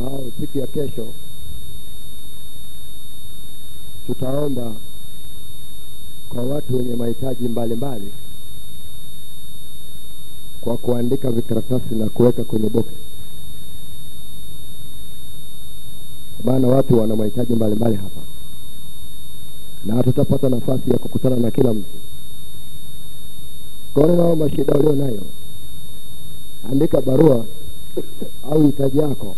au siku ya kesho tutaomba kwa watu wenye mahitaji mbalimbali kwa kuandika vikaratasi na kuweka kwenye boksi. Maana watu wana mahitaji mbalimbali hapa. Na hatutapata nafasi ya kukutana na kila mtu. Kwaona naomba shida ulio nayo andika barua au hitaji yako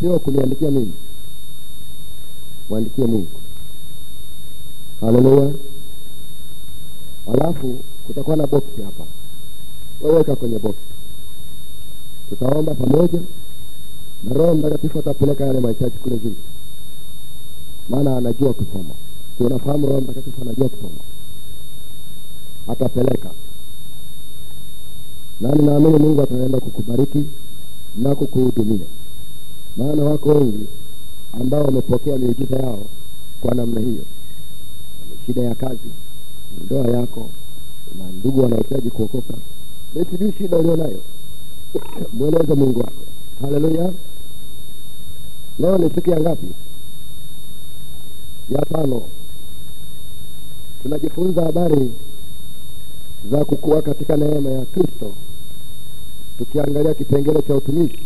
sio kuniandikia mimi mwandikie mungu. Haleluya. Alafu kutakuwa na boksi hapa. Weweka kwenye boksi tutaomba pamoja na roho mtakatifu atapeleka yale mahitaji kule juu. Maana anajua kusoma. Si unafahamu roho mtakatifu anajua kusoma? Atapeleka. Nani naamini mungu ataenda kukubariki na kukuhudumia maana wako wengi ambao wamepokea miujiza yao kwa namna hiyo. Shida ya kazi ndoa yako na ndugu wanahitaji kuokoka. Sijui shida ulio nayo mweleze mungu wako. Haleluya. Leo ni siku ya ngapi? Ya tano. Tunajifunza habari za kukua katika neema ya kristo. Tukiangalia kipengele cha utumishi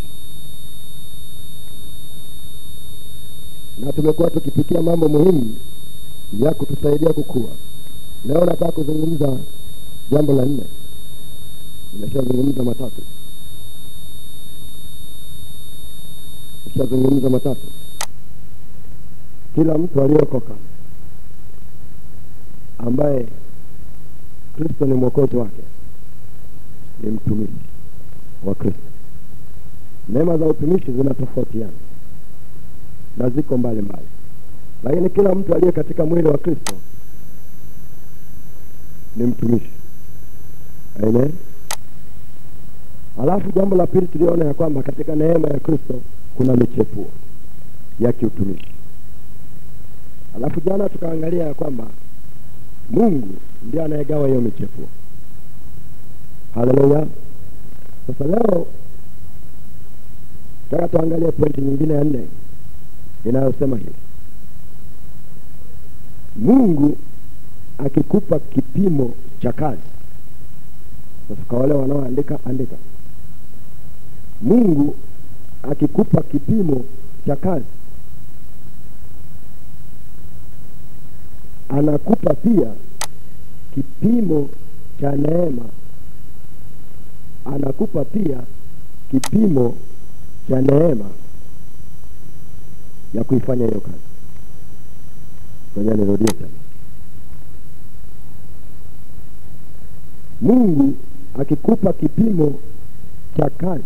na tumekuwa tukipitia mambo muhimu ya kutusaidia kukua. Leo nataka kuzungumza jambo la nne. Nimeshazungumza matatu. Nimeshazungumza matatu. Kila mtu aliyokoka ambaye kristo ni mwokozi wake ni mtumishi wa kristo. Neema za utumishi zinatofautiana na ziko mbali mbali lakini kila mtu aliye katika mwili wa kristo ni mtumishi. Amen. Alafu jambo la pili tuliona ya kwamba katika neema ya kristo kuna michepuo ya kiutumishi. Alafu jana tukaangalia ya kwamba mungu ndiye anayegawa hiyo michepuo. Haleluya. Sasa leo taka tuangalie pointi nyingine ya nne inayosema hivi. Mungu akikupa kipimo cha kazi. Sasa kwa wale wanaoandika andika. Mungu akikupa kipimo cha kazi anakupa pia kipimo cha neema. Anakupa pia kipimo cha neema ya kuifanya hiyo kazi. Ngoja nirudie tena mungu akikupa kipimo cha kazi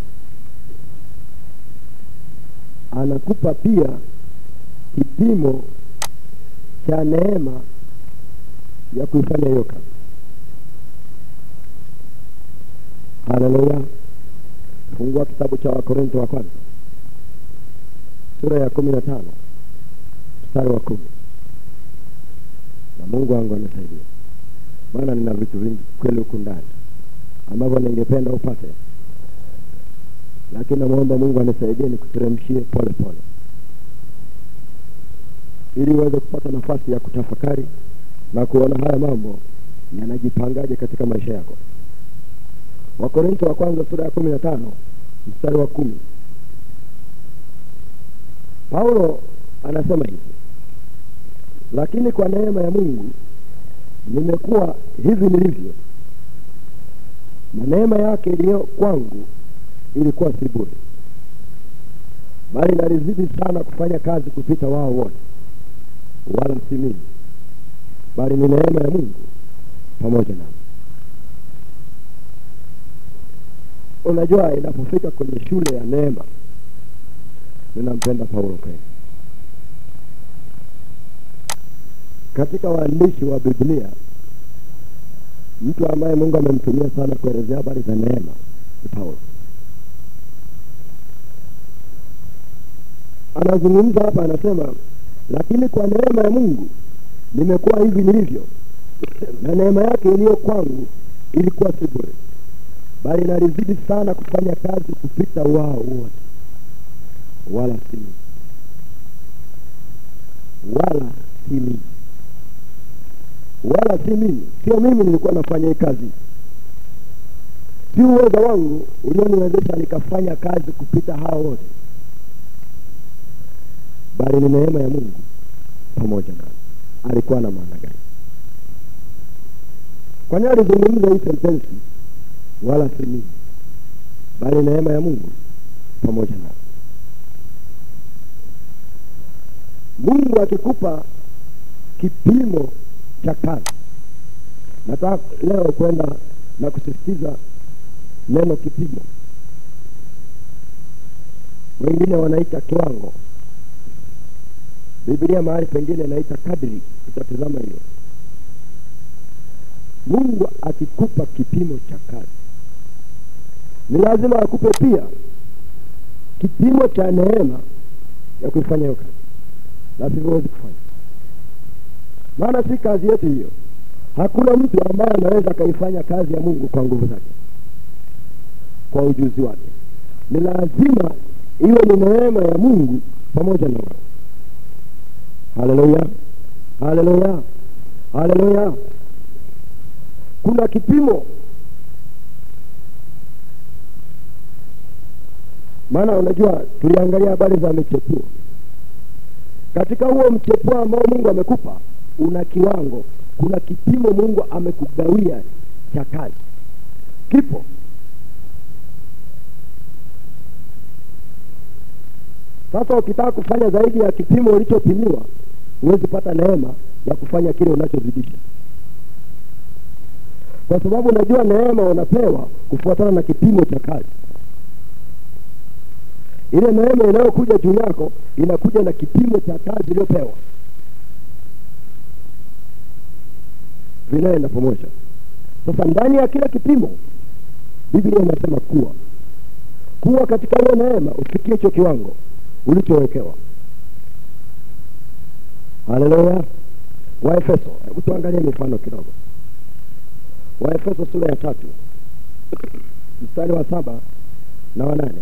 anakupa pia kipimo cha neema ya kuifanya hiyo kazi. Haleluya. Fungua kitabu cha wakorinto wa kwanza sura ya kumi na tano. Mstari wa kumi. Na mungu wangu anisaidia maana nina vitu vingi kweli huku ndani ambavyo ningependa upate. Lakini namwomba mungu anisaidie nikuteremshie pole pole. Ili uweze kupata nafasi ya kutafakari na kuona haya mambo yanajipangaje katika maisha yako. Wakorinto wa kwanza sura ya kumi na tano mstari wa kumi paulo anasema hivi lakini kwa neema ya mungu nimekuwa hivi nilivyo na neema yake iliyo kwangu ilikuwa si bure bali nalizidi sana kufanya kazi kupita wao wote wala si mimi bali ni neema ya mungu pamoja nami. Unajua inapofika kwenye shule ya neema ninampenda paulo kweli katika waandishi wa biblia mtu ambaye mungu amemtumia sana kuelezea habari za neema ni paulo. Anazungumza hapa anasema lakini kwa neema ya mungu nimekuwa hivi nilivyo na neema yake iliyo kwangu ilikuwa si bure bali nalizidi sana kufanya kazi kupita wao wote wala si. Wala si mimi wala si mimi sio mimi nilikuwa nafanya hii kazi. Si uwezo wangu ulioniwezesha nikafanya kazi kupita hao wote. Bali ni neema ya mungu pamoja na alikuwa na maana gani. Kwa alizungumza hii sentensi wala si mimi bali neema ya mungu pamoja nami mungu akikupa kipimo cha kazi. Nataka leo kwenda na kusisitiza neno kipimo. Wengine wanaita kiwango. Biblia mahali pengine inaita kadri utatizama hiyo. Mungu akikupa kipimo cha kazi. Ni lazima akupe pia kipimo cha neema ya kuifanya hiyo kazi la siwezi kufanya. Maana si kazi yetu hiyo. Hakuna mtu ambaye anaweza akaifanya kazi ya mungu kwa nguvu zake. Kwa ujuzi wake. Ni lazima iwe ni neema ya mungu pamoja na wewe. Haleluya. Haleluya. Haleluya. Kuna kipimo. Maana unajua tuliangalia habari za michepuo katika huo mchepuo ambao mungu amekupa una kiwango kuna kipimo mungu amekugawia cha kazi. Kipo. Sasa ukitaka kufanya zaidi ya kipimo ulichopimiwa huwezi pata neema ya kufanya kile unachozidisha. Kwa sababu unajua neema unapewa kufuatana na kipimo cha kazi ile neema inayokuja juu yako inakuja na kipimo cha kazi iliyopewa vinaenda pamoja. Sasa ndani ya kila kipimo biblia inasema kuwa kuwa katika hiyo neema ufikie hicho kiwango ulichowekewa. Haleluya! Waefeso hebu tuangalie mifano kidogo. Waefeso sura ya tatu mstari wa saba na wanane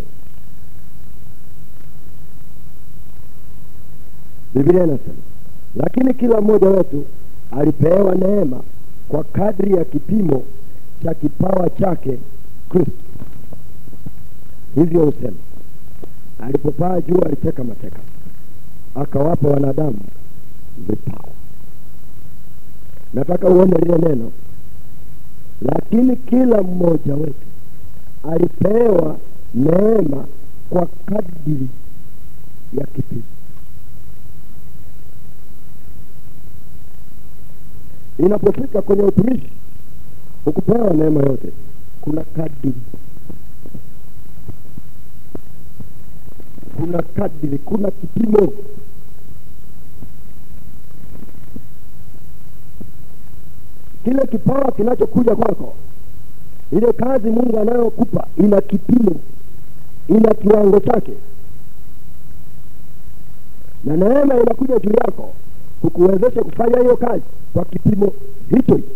biblia inasema lakini kila mmoja wetu alipewa neema kwa kadri ya kipimo cha kipawa chake kristo. Hivyo husema alipopaa juu aliteka mateka akawapa wanadamu vipawa. Nataka uone lile neno lakini kila mmoja wetu alipewa neema kwa kadri ya kipimo inapofika kwenye utumishi hukupewa neema yote. Kuna kadiri kuna kadiri kuna kipimo. Kile kipawa kinachokuja kwako ile kazi mungu anayokupa ina kipimo ina kiwango chake. Na neema inakuja juu yako kukuwezesha kufanya hiyo kazi kwa kipimo hicho hicho.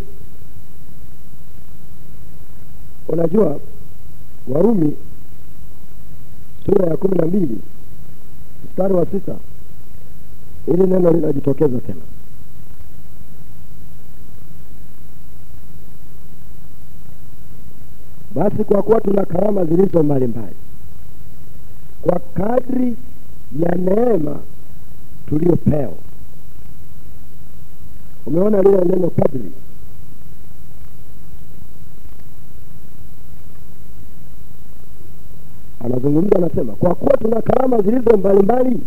Unajua warumi sura ya kumi na mbili mstari wa sita ili neno linajitokeza tena. Basi kwa kuwa tuna karama zilizo mbalimbali kwa kadri ya neema tuliyopewa umeona lile neno kadri anazungumza anasema kwa kuwa tuna karama zilizo mbalimbali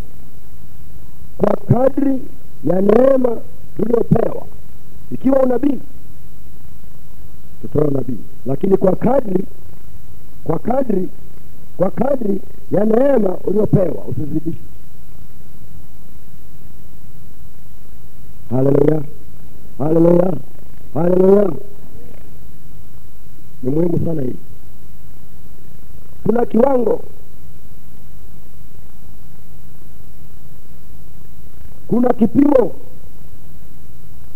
kwa kadri ya neema tuliyopewa ikiwa unabii tupewa unabii lakini kwa kadri kwa kadri kwa kadri ya neema uliopewa usizidishe. Haleluya haleluya haleluya ni muhimu sana hii. Kuna kiwango. Kuna kipimo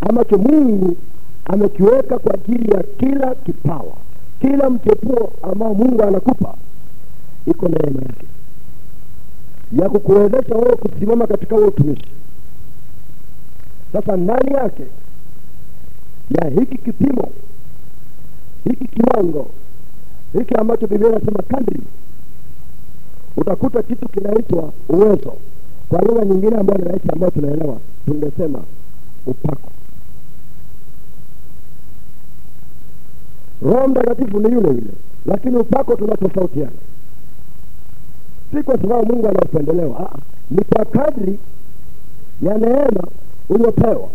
ambacho mungu amekiweka kwa ajili ya kila kipawa. Kila mchepuo ambao mungu anakupa iko neema yake. Ya kukuwezesha wewe kusimama katika huo utumishi. Sasa ndani yake ya hiki kipimo hiki kiwango hiki ambacho biblia inasema kadri utakuta kitu kinaitwa uwezo. Kwa lugha nyingine ambayo ni rahisi ambayo tunaelewa tungesema upako. Roho mtakatifu ni yule yule lakini upako tunatofautiana. Si kwa sababu mungu anaopendelewa ni kwa kadri ya neema uliopewa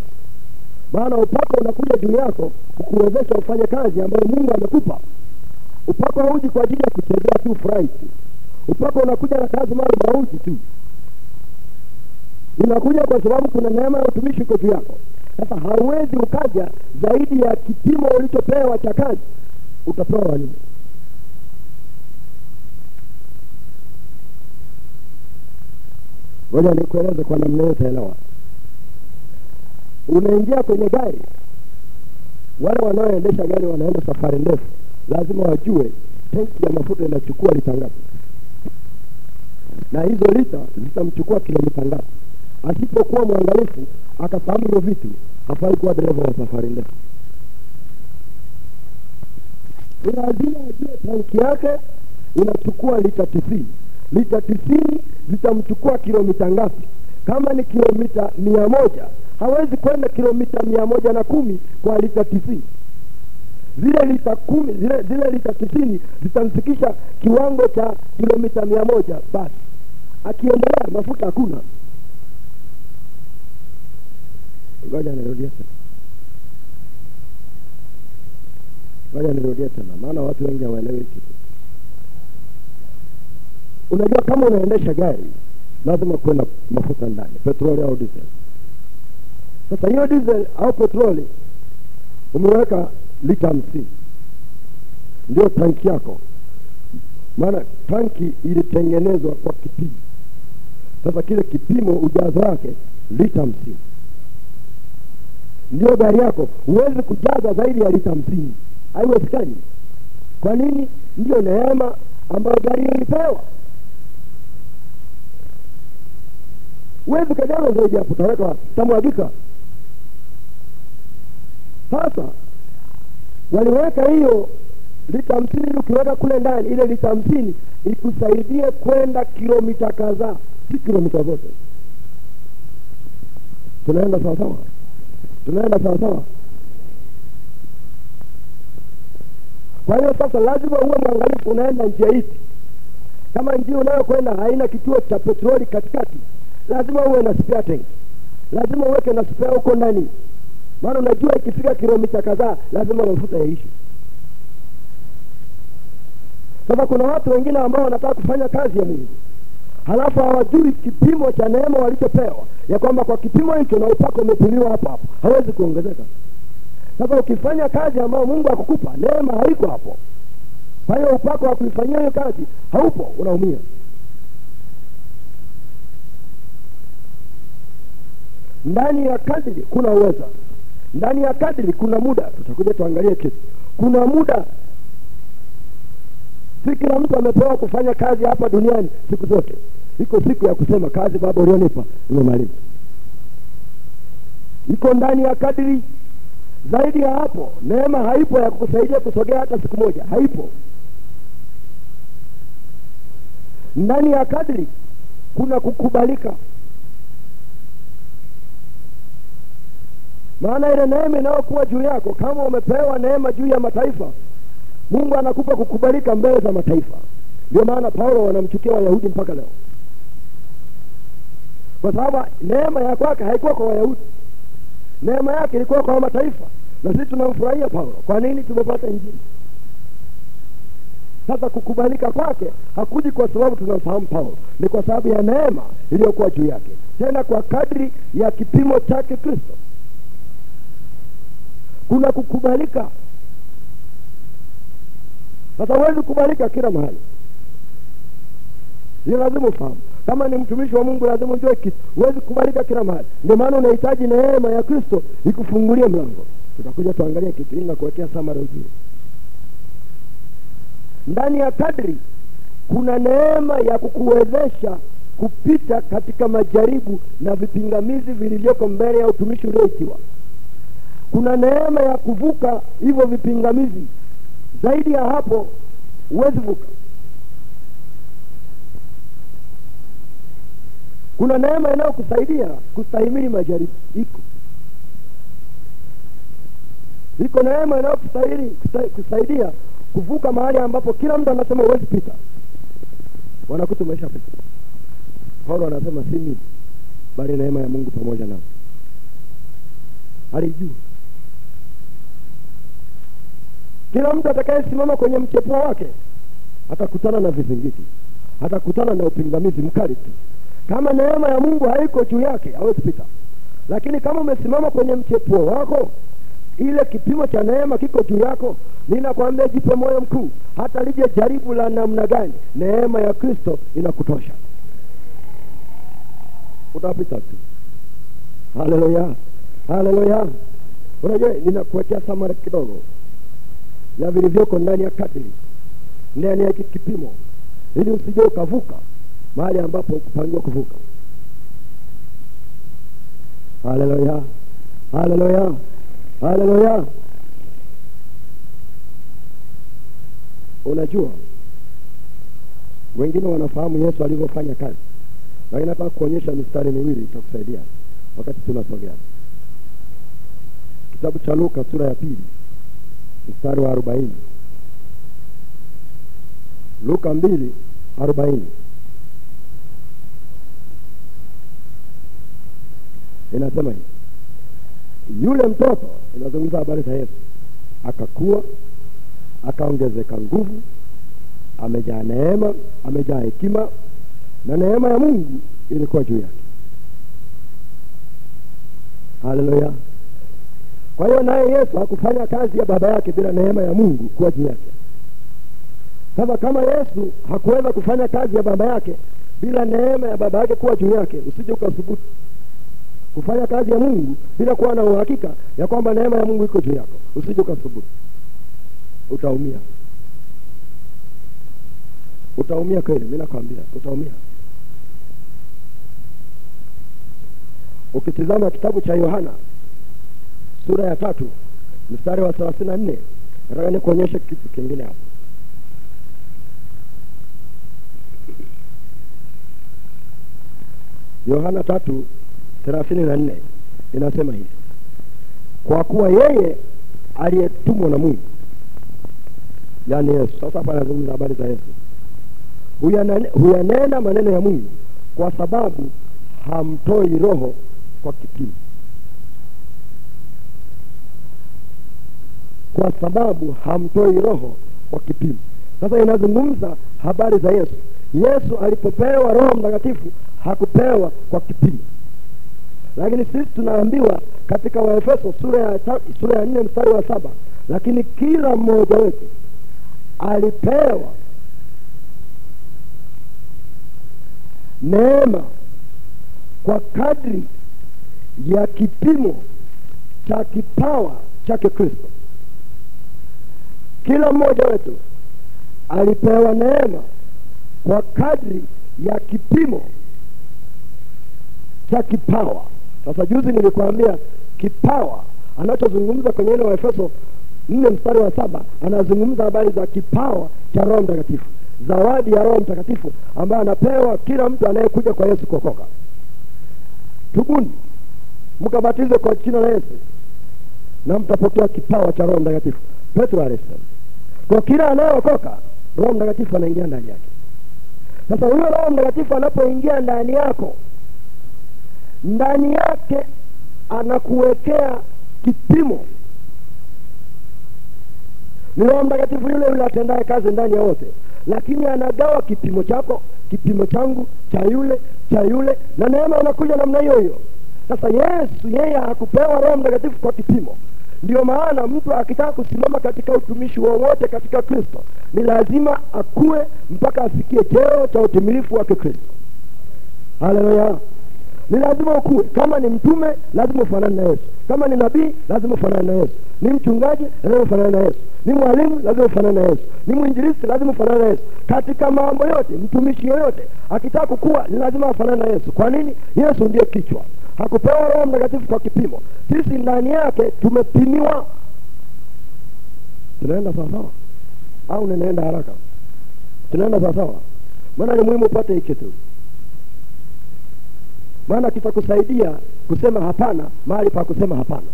maana upako unakuja juu yako kukuwezesha ufanye kazi ambayo mungu amekupa. Upako hauji kwa ajili ya kuchezea tu furahi upako unakuja na kazi mara hauji tu. Unakuja kwa sababu kuna neema ya utumishi uko juu yako. Sasa hauwezi ukaja zaidi ya kipimo ulichopewa cha kazi utapewa wanini ngoja nikueleze kwa namna hiyo utaelewa unaingia kwenye gari. Wale wanaoendesha gari wanaenda safari ndefu. Lazima wajue tenki ya mafuta inachukua lita ngapi. Na hizo lita zitamchukua kilomita ngapi. Asipokuwa mwangalifu akafahamu hivyo vitu hafai kuwa dereva wa safari ndefu. Ni lazima ajue tanki yake inachukua lita tisini. Lita tisini zitamchukua kilomita ngapi? Kama ni kilomita mia moja hawezi kwenda kilomita mia moja na kumi kwa lita tisini. Zile lita kumi zile, zile lita tisini zitamfikisha kiwango cha kilomita mia moja. Basi akiendelea mafuta hakuna. Ngoja nirudia tena. Ngoja nirudie tena maana watu wengi hawaelewi kitu. Unajua kama unaendesha gari lazima kuwe na mafuta ndani petroli au diesel sasa hiyo diesel au petroli umeweka lita hamsini. Ndio tanki yako. Maana tanki ilitengenezwa kwa kipimo. Sasa kile kipimo ujazo wake lita hamsini. Ndio gari yako. Huwezi kujaza zaidi ya lita hamsini. Haiwezekani. Kwa nini? Ndio neema ambayo gari ilipewa. Huwezi ukajaza zaidi hapo. Utaweka wapi? Utamwagika sasa waliweka hiyo lita hamsini ukiweka kule ndani ile lita hamsini ikusaidie kwenda kilomita kadhaa si kilomita zote. Tunaenda sawasawa tunaenda sawasawa kwa hiyo sasa lazima uwe mwangalifu unaenda njia hizi. kama njia unayokwenda haina kituo cha petroli katikati lazima uwe na spare tank. Lazima uweke na spare huko ndani maana unajua ikifika kilomita kadhaa lazima mafuta yaishi sasa kuna watu wengine ambao wanataka kufanya kazi ya mungu. Halafu hawajui kipimo cha neema walichopewa ya kwamba kwa kipimo hicho na upako umepimiwa hapo hapo hawezi kuongezeka. Sasa ukifanya kazi ambayo mungu akukupa neema haiko hapo. Kwa hiyo upako wa kuifanyia hiyo kazi haupo unaumia. Ndani ya kadiri kuna uweza ndani ya kadri kuna muda tutakuja tuangalie kitu. Kuna muda. Si kila mtu amepewa kufanya kazi hapa duniani siku zote. Iko siku ya kusema kazi baba ulionipa imemaliza iko ndani ya kadiri zaidi ya hapo neema haipo ya kukusaidia kusogea hata siku moja. Haipo. Ndani ya kadri kuna kukubalika maana ile neema inayokuwa juu yako kama umepewa neema juu ya mataifa mungu anakupa kukubalika mbele za mataifa. Ndio maana paulo wanamchukia wayahudi mpaka leo. Kwa sababu neema ya kwake haikuwa kwa wayahudi. Neema yake ilikuwa kwa mataifa. Na sisi tunamfurahia paulo. Kwa nini tumepata injili? Sasa kukubalika kwake hakuji kwa sababu tunamfahamu paulo. Ni kwa sababu ya neema iliyokuwa juu yake. Tena kwa kadri ya kipimo chake kristo kuna kukubalika sasa huwezi kukubalika kila mahali. Ni lazima ufahamu. Kama ni mtumishi wa mungu lazima ujue kitu huwezi kukubalika kila mahali. Ndio maana unahitaji neema ya kristo ikufungulie mlango. Tutakuja tuangalie kitu hili na kuwekea samara nzuri. Ndani ya kadri kuna neema ya kukuwezesha kupita katika majaribu na vipingamizi vilivyoko mbele ya utumishi ulioitiwa kuna neema ya kuvuka hivyo vipingamizi. Zaidi ya hapo huwezi vuka. Kuna neema inayokusaidia kustahimili majaribu. Iko. Iko neema inayokusaidia kusaidia kuvuka mahali ambapo kila mtu anasema huwezi pita. Wanakuta umeshapita paulo anasema si mimi bali neema ya mungu pamoja nao alijua kila mtu atakayesimama kwenye mchepuo wake atakutana na vizingiti atakutana na upingamizi mkali tu. Kama neema ya mungu haiko juu yake hawezi pita. Lakini kama umesimama kwenye mchepuo wako ile kipimo cha neema kiko juu yako. Ninakwambia jipe moyo mkuu hata lije jaribu la namna gani neema ya kristo inakutosha. Utapita tu. Haleluya haleluya. Unajua ninakuwekea samara kidogo ya vilivyoko ndani ya kadiri ndani ya kipimo ili usije ukavuka mahali ambapo kupangiwa kuvuka. Haleluya! Haleluya! Haleluya! Unajua wengine wanafahamu yesu alivyofanya kazi lakini hapa kuonyesha mistari miwili itakusaidia wakati tunasogea. Kitabu cha luka sura ya pili mstari wa arobaini. Luka mbili arobaini. Inasema hivi. Yule mtoto inazungumza habari za yesu akakuwa akaongezeka nguvu amejaa neema amejaa hekima na neema ya mungu ilikuwa juu yake. Haleluya kwa hiyo naye yesu hakufanya kazi ya baba yake bila neema ya mungu kuwa juu yake. Sasa kama yesu hakuweza kufanya kazi ya baba yake bila neema ya baba yake kuwa juu yake usije ukasubutu kufanya kazi ya mungu bila kuwa na uhakika ya kwamba neema ya mungu iko juu yako. Usije ukasubutu. Utaumia. Utaumia kweli mi nakwambia utaumia. Ukitizama kitabu cha yohana sura ya tatu mstari wa thelathini na nne. Nataka nikuonyeshe kitu kingine hapo. Yohana tatu thelathini na nne. Inasema hivi. Kwa kuwa yeye aliyetumwa na mungu yaani yesu. Sasa hapa anazungumza habari za yesu. Huyanena maneno ya mungu kwa sababu hamtoi roho kwa kipimo kwa sababu hamtoi roho kwa kipimo. Sasa inazungumza habari za yesu. Yesu alipopewa roho mtakatifu hakupewa kwa kipimo. Lakini sisi tunaambiwa katika waefeso sura ya sura ya nne mstari wa saba lakini kila mmoja wetu alipewa neema kwa kadri ya kipimo cha kipawa chake kristo kila mmoja wetu alipewa neema kwa kadri ya kipimo cha kipawa. Sasa juzi nilikuambia kipawa anachozungumza kwenye ile waefeso nne mstari wa saba anazungumza habari za kipawa cha roho mtakatifu zawadi ya roho mtakatifu ambayo anapewa kila mtu anayekuja kwa yesu kuokoka. Tubuni mkabatize kwa china la yesu na mtapokea kipawa cha roho mtakatifu. Petro alisema kwa kila anayeokoka roho mtakatifu anaingia ndani yake. Sasa huyo roho mtakatifu anapoingia ndani yako ndani yake anakuwekea kipimo. Ni roho mtakatifu yule yule atendaye kazi ndani ya wote lakini anagawa kipimo chako kipimo changu cha yule cha yule na neema inakuja namna hiyo hiyo. Sasa yesu yeye hakupewa roho mtakatifu kwa kipimo ndio maana mtu akitaka kusimama katika utumishi wowote katika kristo ni lazima akue mpaka afikie cheo cha utimilifu wa kristo. Haleluya! Ni lazima ukue. Kama ni mtume lazima ufanane na yesu. Kama ni nabii lazima ufanane na yesu. Ni mchungaji lazima ufanane na yesu. Ni mwalimu lazima ufanane na yesu. Ni mwinjilisti lazima ufanane na yesu. Katika mambo yote mtumishi yoyote akitaka kukua ni lazima afanane na yesu. Kwa nini? Yesu ndiye kichwa hakupewa roho mtakatifu kwa kipimo. Sisi ndani yake tumepimiwa. Tunaenda sawasawa? Au ninaenda haraka? Tunaenda sawasawa? Maana ni muhimu upate hii tu, maana kitakusaidia kusema hapana mahali pa kusema hapana.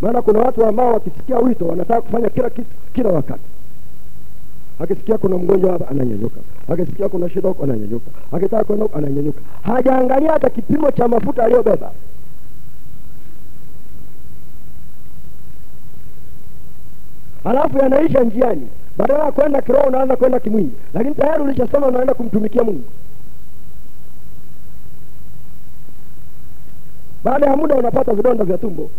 Maana kuna watu ambao wakisikia wito wanataka kufanya kila kitu kila wakati akisikia kuna mgonjwa hapa ananyanyuka. Akisikia kuna shida huko ananyanyuka. Akitaka kwenda huko ananyanyuka. Hajaangalia hata kipimo cha mafuta aliyobeba. Halafu yanaisha njiani. Badala ya kwenda kiroho unaanza kwenda kimwili. Lakini tayari ulishasema unaenda kumtumikia mungu. Baada ya muda unapata vidonda vya tumbo.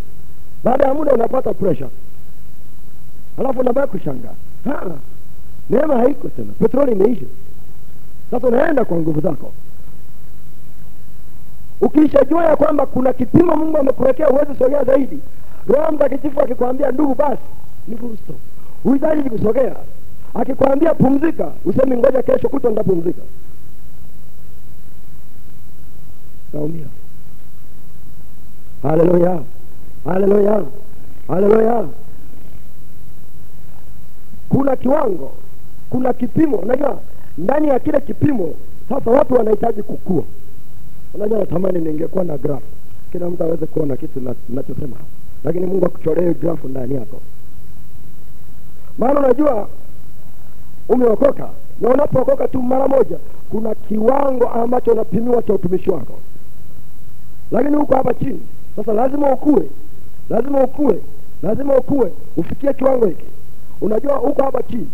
Baada ya muda unapata pressure. Halafu unabaki kushangaa neema haiko tena petroli imeisha sasa unaenda kwa nguvu zako. Ukishajua ya kwamba kuna kipimo mungu amekuwekea huwezi sogea zaidi. Roho mtakatifu akikwambia ndugu basi. Ni kristo huhitaji kusogea akikwambia pumzika. Usemi ngoja kesho kutwa nitapumzika. Taumia haleluya haleluya haleluya kuna kiwango kuna kipimo unajua ndani ya kile kipimo sasa watu wanahitaji kukua. Unajua natamani ningekuwa na graph. Kila mtu aweze kuona kitu nachosema. Lakini mungu akucholee grafu ndani yako. Maana unajua umeokoka. Na unapookoka tu mara moja kuna kiwango ambacho unapimiwa cha utumishi wako. Lakini huko hapa chini. Sasa lazima ukue. Lazima ukue. Lazima ukue. Ufikie kiwango hiki. Unajua huko hapa chini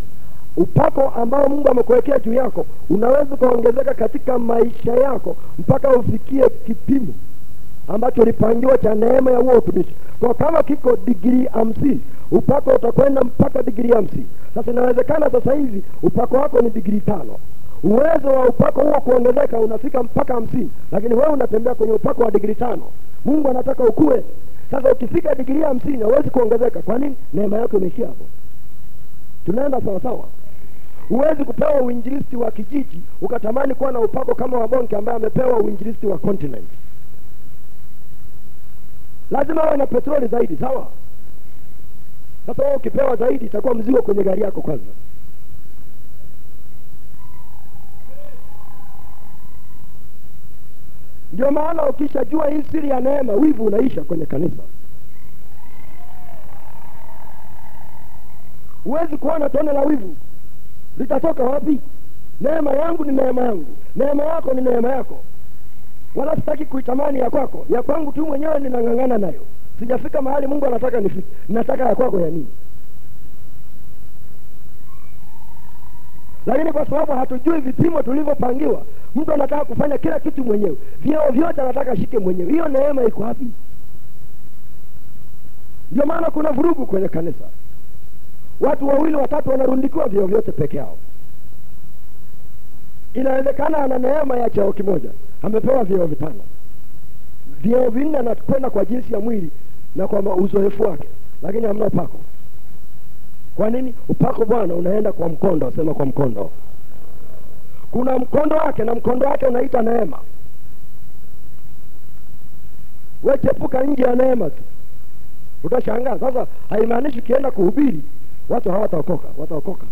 upako ambao mungu amekuwekea juu yako unaweza ukaongezeka katika maisha yako mpaka ufikie kipimo ambacho ulipangiwa cha neema ya huo utumishi. Kwa kama kiko digrii hamsini upako utakwenda mpaka digrii hamsini. Sasa inawezekana sasa hivi upako wako ni digrii tano. Uwezo wa upako huo kuongezeka unafika mpaka hamsini lakini wewe unatembea kwenye upako wa digrii tano. Mungu anataka ukue. Sasa ukifika digrii hamsini hauwezi kuongezeka. Kwa nini? Neema yako imeishia hapo. Tunaenda sawasawa huwezi kupewa uinjilisti wa kijiji ukatamani kuwa na upako kama wa monke ambaye amepewa uinjilisti wa continent. Lazima awe na petroli zaidi sawa? Sasa wewe ukipewa zaidi itakuwa mzigo kwenye gari yako kwanza. Ndio maana ukishajua hii siri ya neema wivu unaisha kwenye kanisa. Huwezi kuona tone la wivu litatoka wapi? Neema yangu ni neema yangu. Neema yako ni neema yako. Wala sitaki kuitamani ya kwako. Ya kwangu tu mwenyewe ninang'ang'ana nayo. Sijafika mahali mungu anataka nifike nataka ya kwako ya nini? Lakini kwa sababu hatujui vipimo tulivyopangiwa mtu anataka kufanya kila kitu mwenyewe. Vyeo vyote anataka shike mwenyewe. Hiyo neema iko wapi? Ndio maana kuna vurugu kwenye kanisa watu wawili watatu wanarundikiwa vyeo vyote peke yao. Inawezekana ana neema ya chao kimoja amepewa vyeo vitano. Vyeo vinne anakwenda kwa jinsi ya mwili na kwa uzoefu wake lakini hamna upako. Kwa nini? Upako bwana unaenda kwa mkondo sema kwa mkondo. Kuna mkondo wake na mkondo wake unaita neema. Wechepuka nje ya neema tu. Utashangaa. Sasa haimaanishi ukienda kuhubiri watu hawataokoka wataokoka.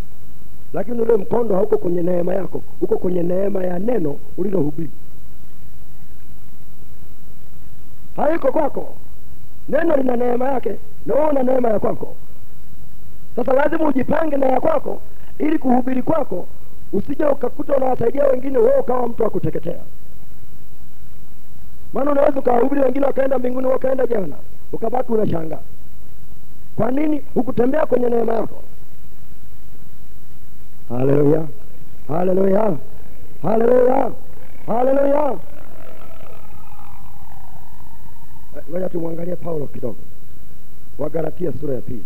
Lakini ule mkondo hauko kwenye neema yako uko kwenye neema ya neno ulilohubiri. Haiko kwako. Neno lina neema yake na wewe una neema ya kwako. Sasa lazima ujipange na ya kwako ili kuhubiri kwako. Usija ukakuta unawasaidia wengine wewe ukawa mtu wa kuteketea. Maana unaweza ukawahubiri wengine wakaenda mbinguni wakaenda jana ukabaki unashangaa kwa nini hukutembea kwenye neema yako? Haleluya. Haleluya. Haleluya. Haleluya. Ngoja tumwangalie paulo kidogo. Wagalatia sura ya pili.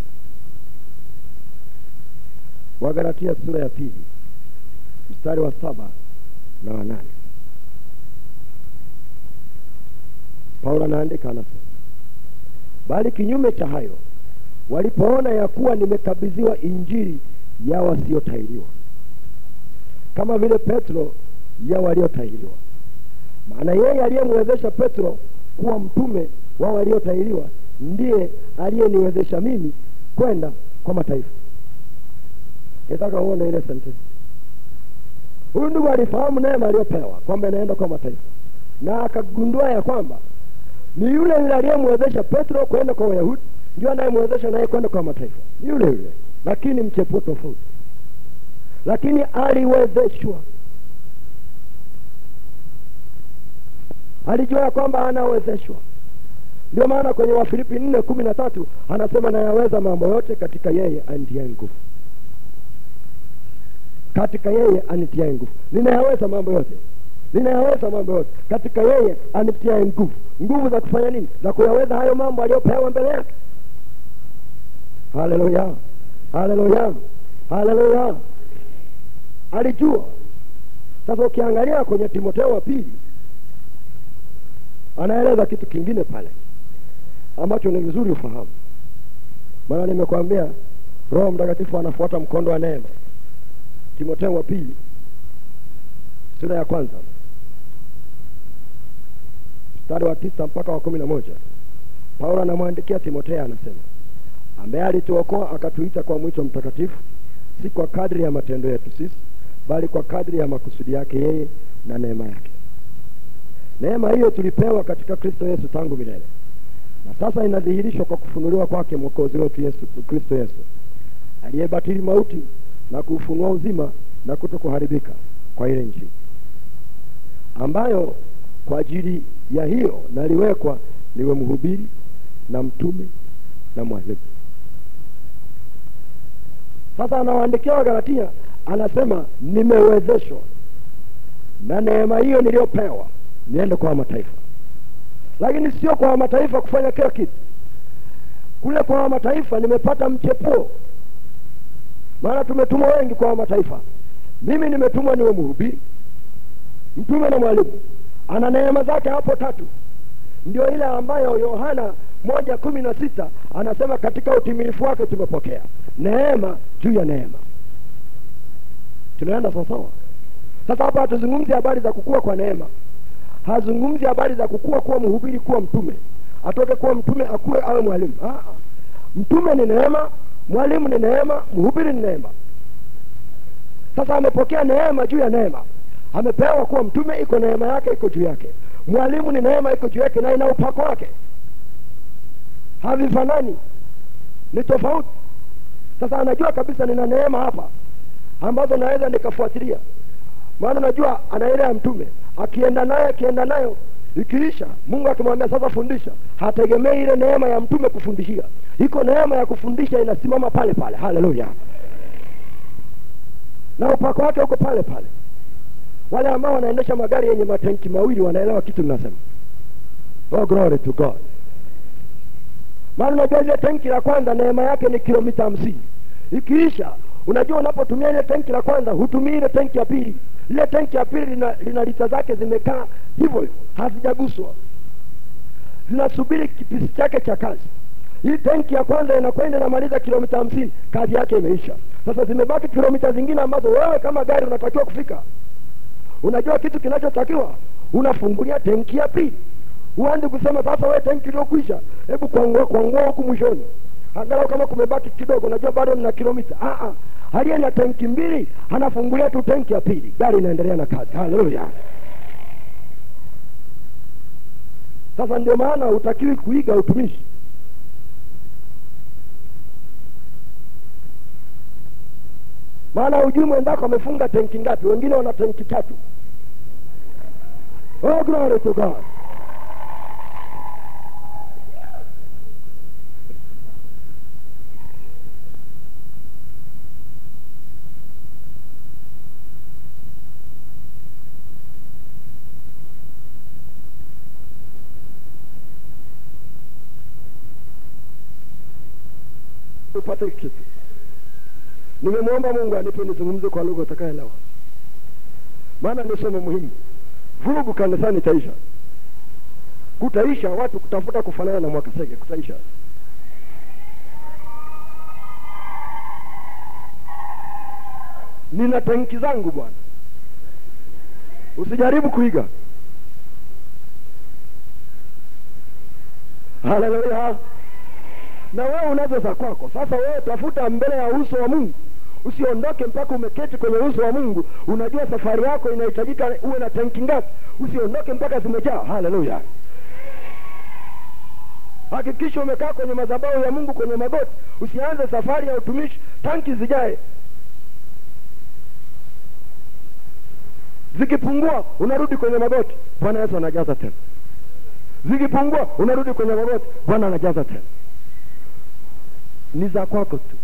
Wagalatia sura ya pili. Mstari wa saba na wanane paulo anaandika anasema bali kinyume cha hayo walipoona ya kuwa nimekabidhiwa injili ya wasiotahiriwa kama vile petro ya waliotahiriwa maana yeye aliyemwezesha petro kuwa mtume wa waliotahiriwa ndiye aliyeniwezesha mimi kwenda kwa mataifa nataka uone ile sentensi. huyu ndugu alifahamu neema aliyopewa kwamba inaenda kwa mataifa na akagundua ya kwamba ni yule yule aliyemwezesha petro kwenda kwa wayahudi ndio anayemwezesha naye kwenda kwa mataifa. Yule yule. Lakini mchepuo tofauti. Lakini aliwezeshwa. Alijua ya kwamba anawezeshwa. Ndio maana kwenye wafilipi nne kumi na tatu anasema nayaweza mambo yote katika yeye anitiae nguvu. Katika yeye anitiae nguvu. Ninayaweza mambo yote. Ninayaweza mambo yote. Katika yeye anitiae nguvu. Nguvu za kufanya nini? Za kuyaweza hayo mambo aliyopewa mbele yake haleluya haleluya haleluya alijua. Sasa ukiangalia kwenye timoteo wa pili anaeleza kitu kingine pale ambacho ni vizuri ufahamu. Maana nimekwambia roho mtakatifu anafuata mkondo wa neema. Timoteo wa pili sura ya kwanza mstari wa tisa mpaka wa kumi na moja paulo anamwandikia timoteo anasema ambaye alituokoa akatuita kwa mwito mtakatifu si kwa kadri ya matendo yetu sisi bali kwa kadri ya makusudi yake yeye na neema yake. Neema hiyo tulipewa katika kristo yesu tangu milele. Na sasa inadhihirishwa kwa kufunuliwa kwake mwokozi wetu yesu kristo yesu aliyebatili mauti na kuufunua uzima na kuto kuharibika kwa ile nchi. Ambayo kwa ajili ya hiyo naliwekwa niwe mhubiri na mtume na mwalimu sasa anawaandikia wagalatia anasema nimewezeshwa na neema hiyo niliyopewa niende kwa mataifa. Lakini sio kwa mataifa kufanya kila kitu. Kule kwa mataifa nimepata mchepuo. Maana tumetumwa wengi kwa mataifa. Mimi nimetumwa niwe mhubiri mtume na mwalimu. Ana neema zake hapo tatu. Ndio ile ambayo yohana moja kumi na sita anasema katika utimilifu wake tumepokea neema juu ya neema. Tunaenda sawasawa sasa hapa hatuzungumzi habari za kukua kwa neema. Hazungumzi habari za kukua kuwa mhubiri kuwa mtume. Atoke kuwa mtume akuwe awe mwalimu. Ah, mtume ni neema mwalimu ni neema mhubiri ni neema. Sasa amepokea neema juu ya neema. Amepewa kuwa mtume iko neema yake iko juu yake. Mwalimu ni neema iko juu yake na ina upako wake havifanani. Ni tofauti. Sasa anajua kabisa nina neema hapa ambazo naweza nikafuatilia. Maana najua anaelea mtume. Akienda naye akienda nayo ikiisha mungu akimwambia sasa fundisha. Hategemei ile neema ya mtume kufundishia. Iko neema ya kufundisha inasimama pale pale. Haleluya. Na upako wake huko pale pale. Wale ambao wanaendesha magari yenye matenki mawili wanaelewa kitu ninasema. Oh glory to god maana unajua ile tenki la kwanza neema yake ni kilomita hamsini. Ikiisha unajua unapotumia ile tenki la kwanza hutumii ile tenki ya pili. Ile tenki ya pili lina, lina lita zake zimekaa hivyo hivyo hazijaguswa. Zinasubiri kipisi chake cha kazi. Hii tenki ya kwanza inakwenda inamaliza kilomita hamsini kazi yake imeisha. Sasa zimebaki kilomita zingine ambazo wewe kama gari unatakiwa kufika. Unajua kitu kinachotakiwa? Unafungulia tenki ya pili. Huanzi kusema sasa wee tenki iliyokwisha hebu kwangua kwangua huku mwishoni. Angalau kama kumebaki kidogo najua bado nina kilomita ah, ah. aliye na tenki mbili anafungulia tu tenki ya pili. Gari inaendelea na kazi. Haleluya. Sasa ndio maana hutakiwi kuiga utumishi. Maana hujui mwendako amefunga tenki ngapi. Wengine wana tenki tatu. Oh glory to god upate kitu nimemwomba mungu anipe nizungumze kwa lugha utakaelewa maana ni somo muhimu vurugu kanisani itaisha kutaisha watu kutafuta kufanana na Mwakasege, kutaisha. Nina tenki zangu bwana, usijaribu kuiga. Haleluya! Na wewe unazo za kwako. Sasa wewe tafuta mbele ya uso wa Mungu, usiondoke mpaka umeketi kwenye uso wa Mungu. Unajua safari yako inahitajika uwe na tanki ngapi? Usiondoke mpaka zimejaa. Haleluya! Hakikisha umekaa kwenye madhabahu ya Mungu kwenye magoti, usianze safari ya utumishi tanki zijae. Zikipungua unarudi kwenye magoti, Bwana Yesu anajaza tena. Zikipungua unarudi kwenye magoti, Bwana anajaza tena. Ni za kwako tu.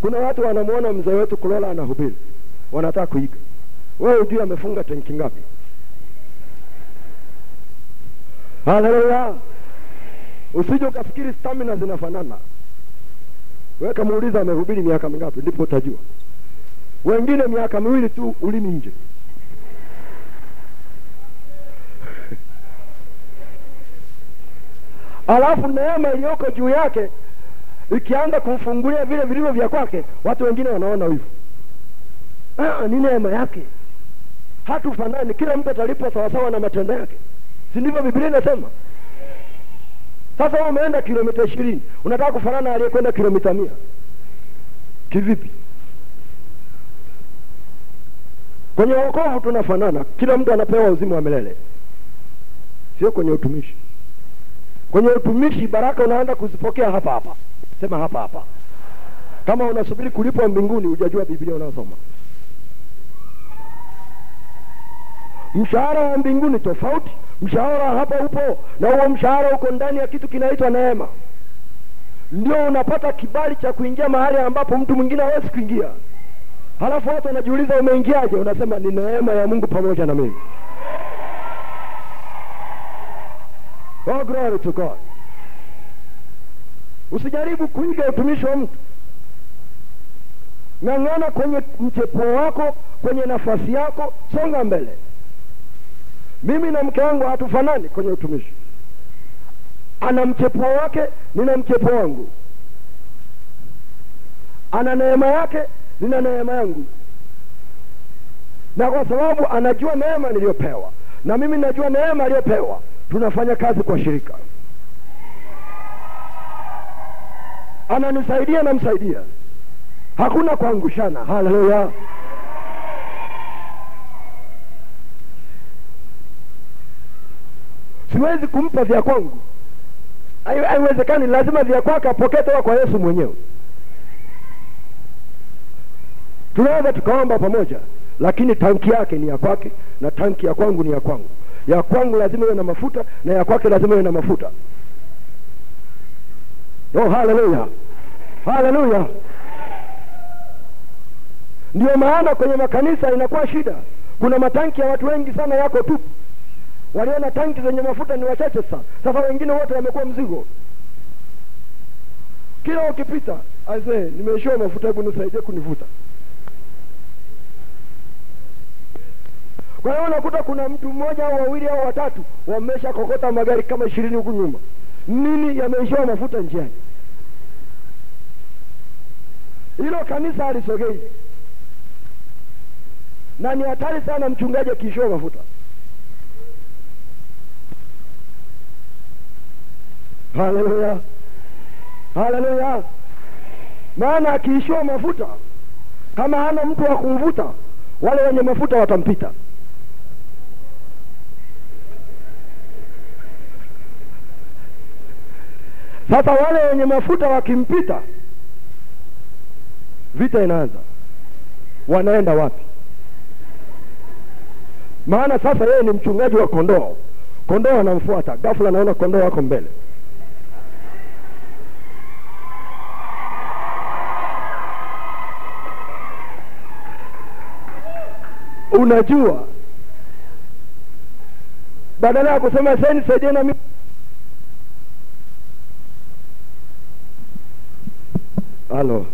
Kuna watu wanamwona mzee wetu Kulola anahubiri, wanataka kuiga. Wewe ujui amefunga tenki ngapi? Haleluya! Usije ukafikiri stamina zinafanana. Wewe kamuuliza amehubiri miaka mingapi, ndipo utajua. Wengine miaka miwili tu, ulimi nje. Alafu neema iliyoko juu yake ikianza kumfungulia vile vilivyo vya kwake, watu wengine wanaona wivu. Ah, ni neema yake, hatufanani. Kila mtu atalipwa sawasawa na matendo yake, si ndivyo Biblia inasema? Sasa wewe umeenda kilomita ishirini unataka kufanana na aliyekwenda kilomita mia kivipi? Kwenye wokovu tunafanana, kila mtu anapewa uzima wa milele, sio kwenye utumishi. Kwenye utumishi baraka unaanza kuzipokea hapa hapa, sema hapa hapa. Kama unasubiri kulipwa mbinguni, hujajua Biblia unayosoma. Mshahara wa mbinguni tofauti, mshahara hapa upo, na huo mshahara uko ndani ya kitu kinaitwa neema. Ndio unapata kibali cha kuingia mahali ambapo mtu mwingine hawezi kuingia. Halafu watu wanajiuliza umeingiaje? Unasema ni neema ya Mungu pamoja na mimi. Oh, glory to God. Usijaribu kuiga utumishi wa mtu. Ng'ang'ana kwenye mchepuo wako, kwenye nafasi yako, songa mbele. Mimi na mke wangu hatufanani kwenye utumishi. Ana mchepuo wake, nina mchepuo wangu. Ana neema yake, nina neema yangu, na kwa sababu anajua neema niliyopewa na mimi najua neema aliyopewa, tunafanya kazi kwa shirika. Ananisaidia, namsaidia, hakuna kuangushana. Haleluya! Siwezi kumpa vya kwangu, Hai- haiwezekani. Lazima vya kwake apokee toka kwa Yesu mwenyewe. Tunaweza tukaomba pamoja, lakini tanki yake ni ya kwake na tanki ya kwangu ni ya kwangu. Ya kwangu lazima iwe na mafuta na ya kwake lazima iwe na mafuta. Oh, haleluya, haleluya! Ndio maana kwenye makanisa inakuwa shida. Kuna matanki ya watu wengi sana yako tu waliona tanki zenye mafuta ni wachache sana. Sasa wengine wote wamekuwa mzigo. Kila ukipita aisee, nimeishiwa mafuta, hebu nisaidie kunivuta. Kwa hiyo unakuta kuna mtu mmoja au wawili au watatu wamesha kokota magari kama ishirini huku nyuma. Nini? Yameishiwa mafuta njiani. Hilo kanisa alisogei na ni hatari sana mchungaji akiishiwa mafuta. Haleluya, haleluya! Maana akiishiwa mafuta, kama hana mtu wa kumvuta, wale wenye mafuta watampita. Sasa wale wenye mafuta wakimpita, vita inaanza. Wanaenda wapi? Maana sasa yeye ni mchungaji wa kondoo, kondoo anamfuata, ghafla anaona kondoo wako mbele. Unajua, badala ya kusema sasa nisaidie na mimi Halo,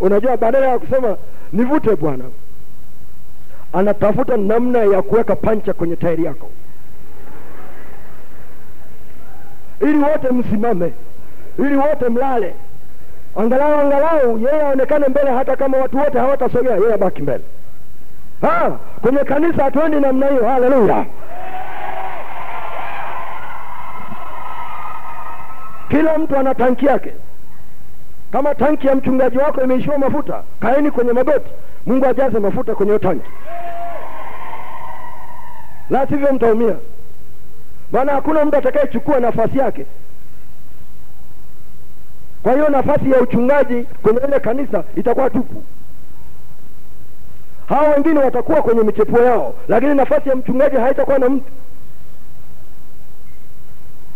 unajua, badala ya kusema nivute Bwana, anatafuta namna ya kuweka pancha kwenye tairi yako. ili wote msimame ili wote mlale. Angalau angalau yeye aonekane mbele hata kama watu wote hawatasogea yeye abaki mbele. Ha, kwenye kanisa hatuendi namna hiyo. Haleluya! Kila mtu ana tanki yake kama tanki ya mchungaji wako imeishiwa mafuta kaeni kwenye magoti. Mungu ajaze mafuta kwenye hiyo tanki. La sivyo mtaumia. Maana hakuna mtu atakayechukua nafasi yake. Kwa hiyo nafasi ya uchungaji kwenye ile kanisa itakuwa tupu. Hao wengine watakuwa kwenye michepuo yao lakini nafasi ya mchungaji haitakuwa na mtu.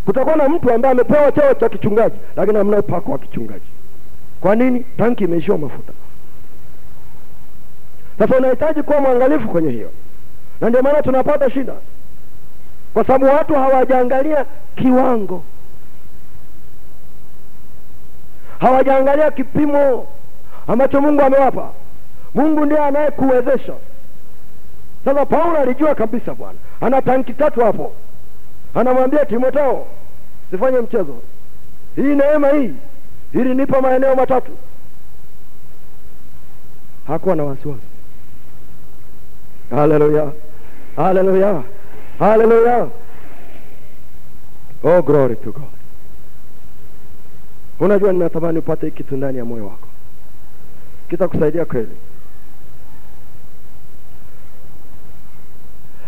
Kutakuwa na mtu ambaye amepewa cheo cha kichungaji lakini hamna upako wa kichungaji kwa nini? Tanki imeishiwa mafuta. Sasa unahitaji kuwa mwangalifu kwenye hiyo. Na ndio maana tunapata shida. Kwa sababu watu hawajaangalia kiwango. Hawajaangalia kipimo ambacho mungu amewapa. Mungu ndiye anayekuwezesha. Sasa paulo alijua kabisa bwana ana tanki tatu hapo. Anamwambia timoteo sifanye mchezo. Hii neema hii ilinipa maeneo matatu. Hakuwa na wasiwasi. Haleluya. Haleluya. Haleluya. Oh glory to god. Unajua ninatamani upate kitu ndani ya moyo wako. Kitakusaidia kweli.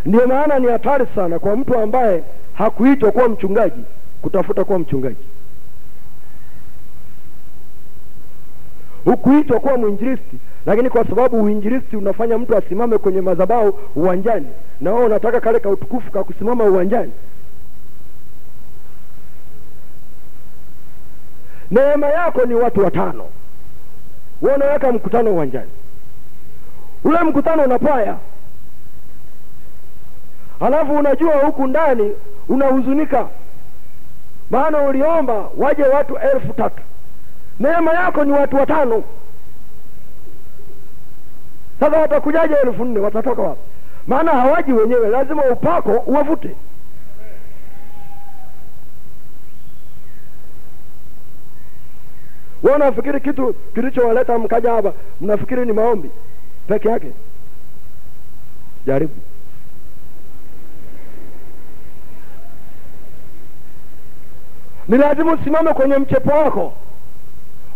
Ndiyo maana ni hatari sana kwa mtu ambaye hakuitwa kuwa mchungaji kutafuta kuwa mchungaji hukuitwa kuwa mwinjilisti lakini kwa sababu uinjilisti unafanya mtu asimame kwenye madhabahu uwanjani na wewe unataka kale ka utukufu ka kusimama uwanjani. Neema yako ni watu watano. Wanaweka mkutano uwanjani. Ule mkutano unapaya halafu unajua huku ndani unahuzunika. Maana uliomba waje watu elfu tatu neema yako ni watu watano. Sasa watakujaje elfu nne? Watatoka wapi? Maana hawaji wenyewe lazima upako uwavute. We nafikiri kitu kilichowaleta mkaja hapa mnafikiri ni maombi peke yake? Jaribu. Ni lazima usimame kwenye mchepo wako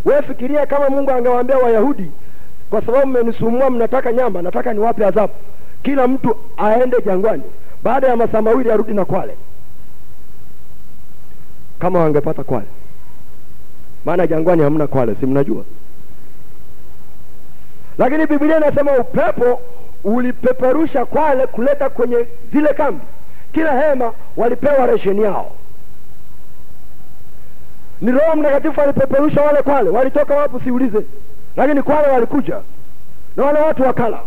wewe fikiria kama mungu angewaambia wayahudi kwa sababu mmenisumbua mnataka nyama nataka niwape adhabu. Kila mtu aende jangwani baada ya masaa mawili arudi na kwale. Kama wangepata kwale. Maana jangwani hamna kwale si mnajua? Lakini biblia inasema upepo ulipeperusha kwale kuleta kwenye zile kambi. Kila hema walipewa resheni yao ni roho mtakatifu alipeperusha wale kwale. Walitoka wapi siulize lakini kwale walikuja. Na wale watu wakala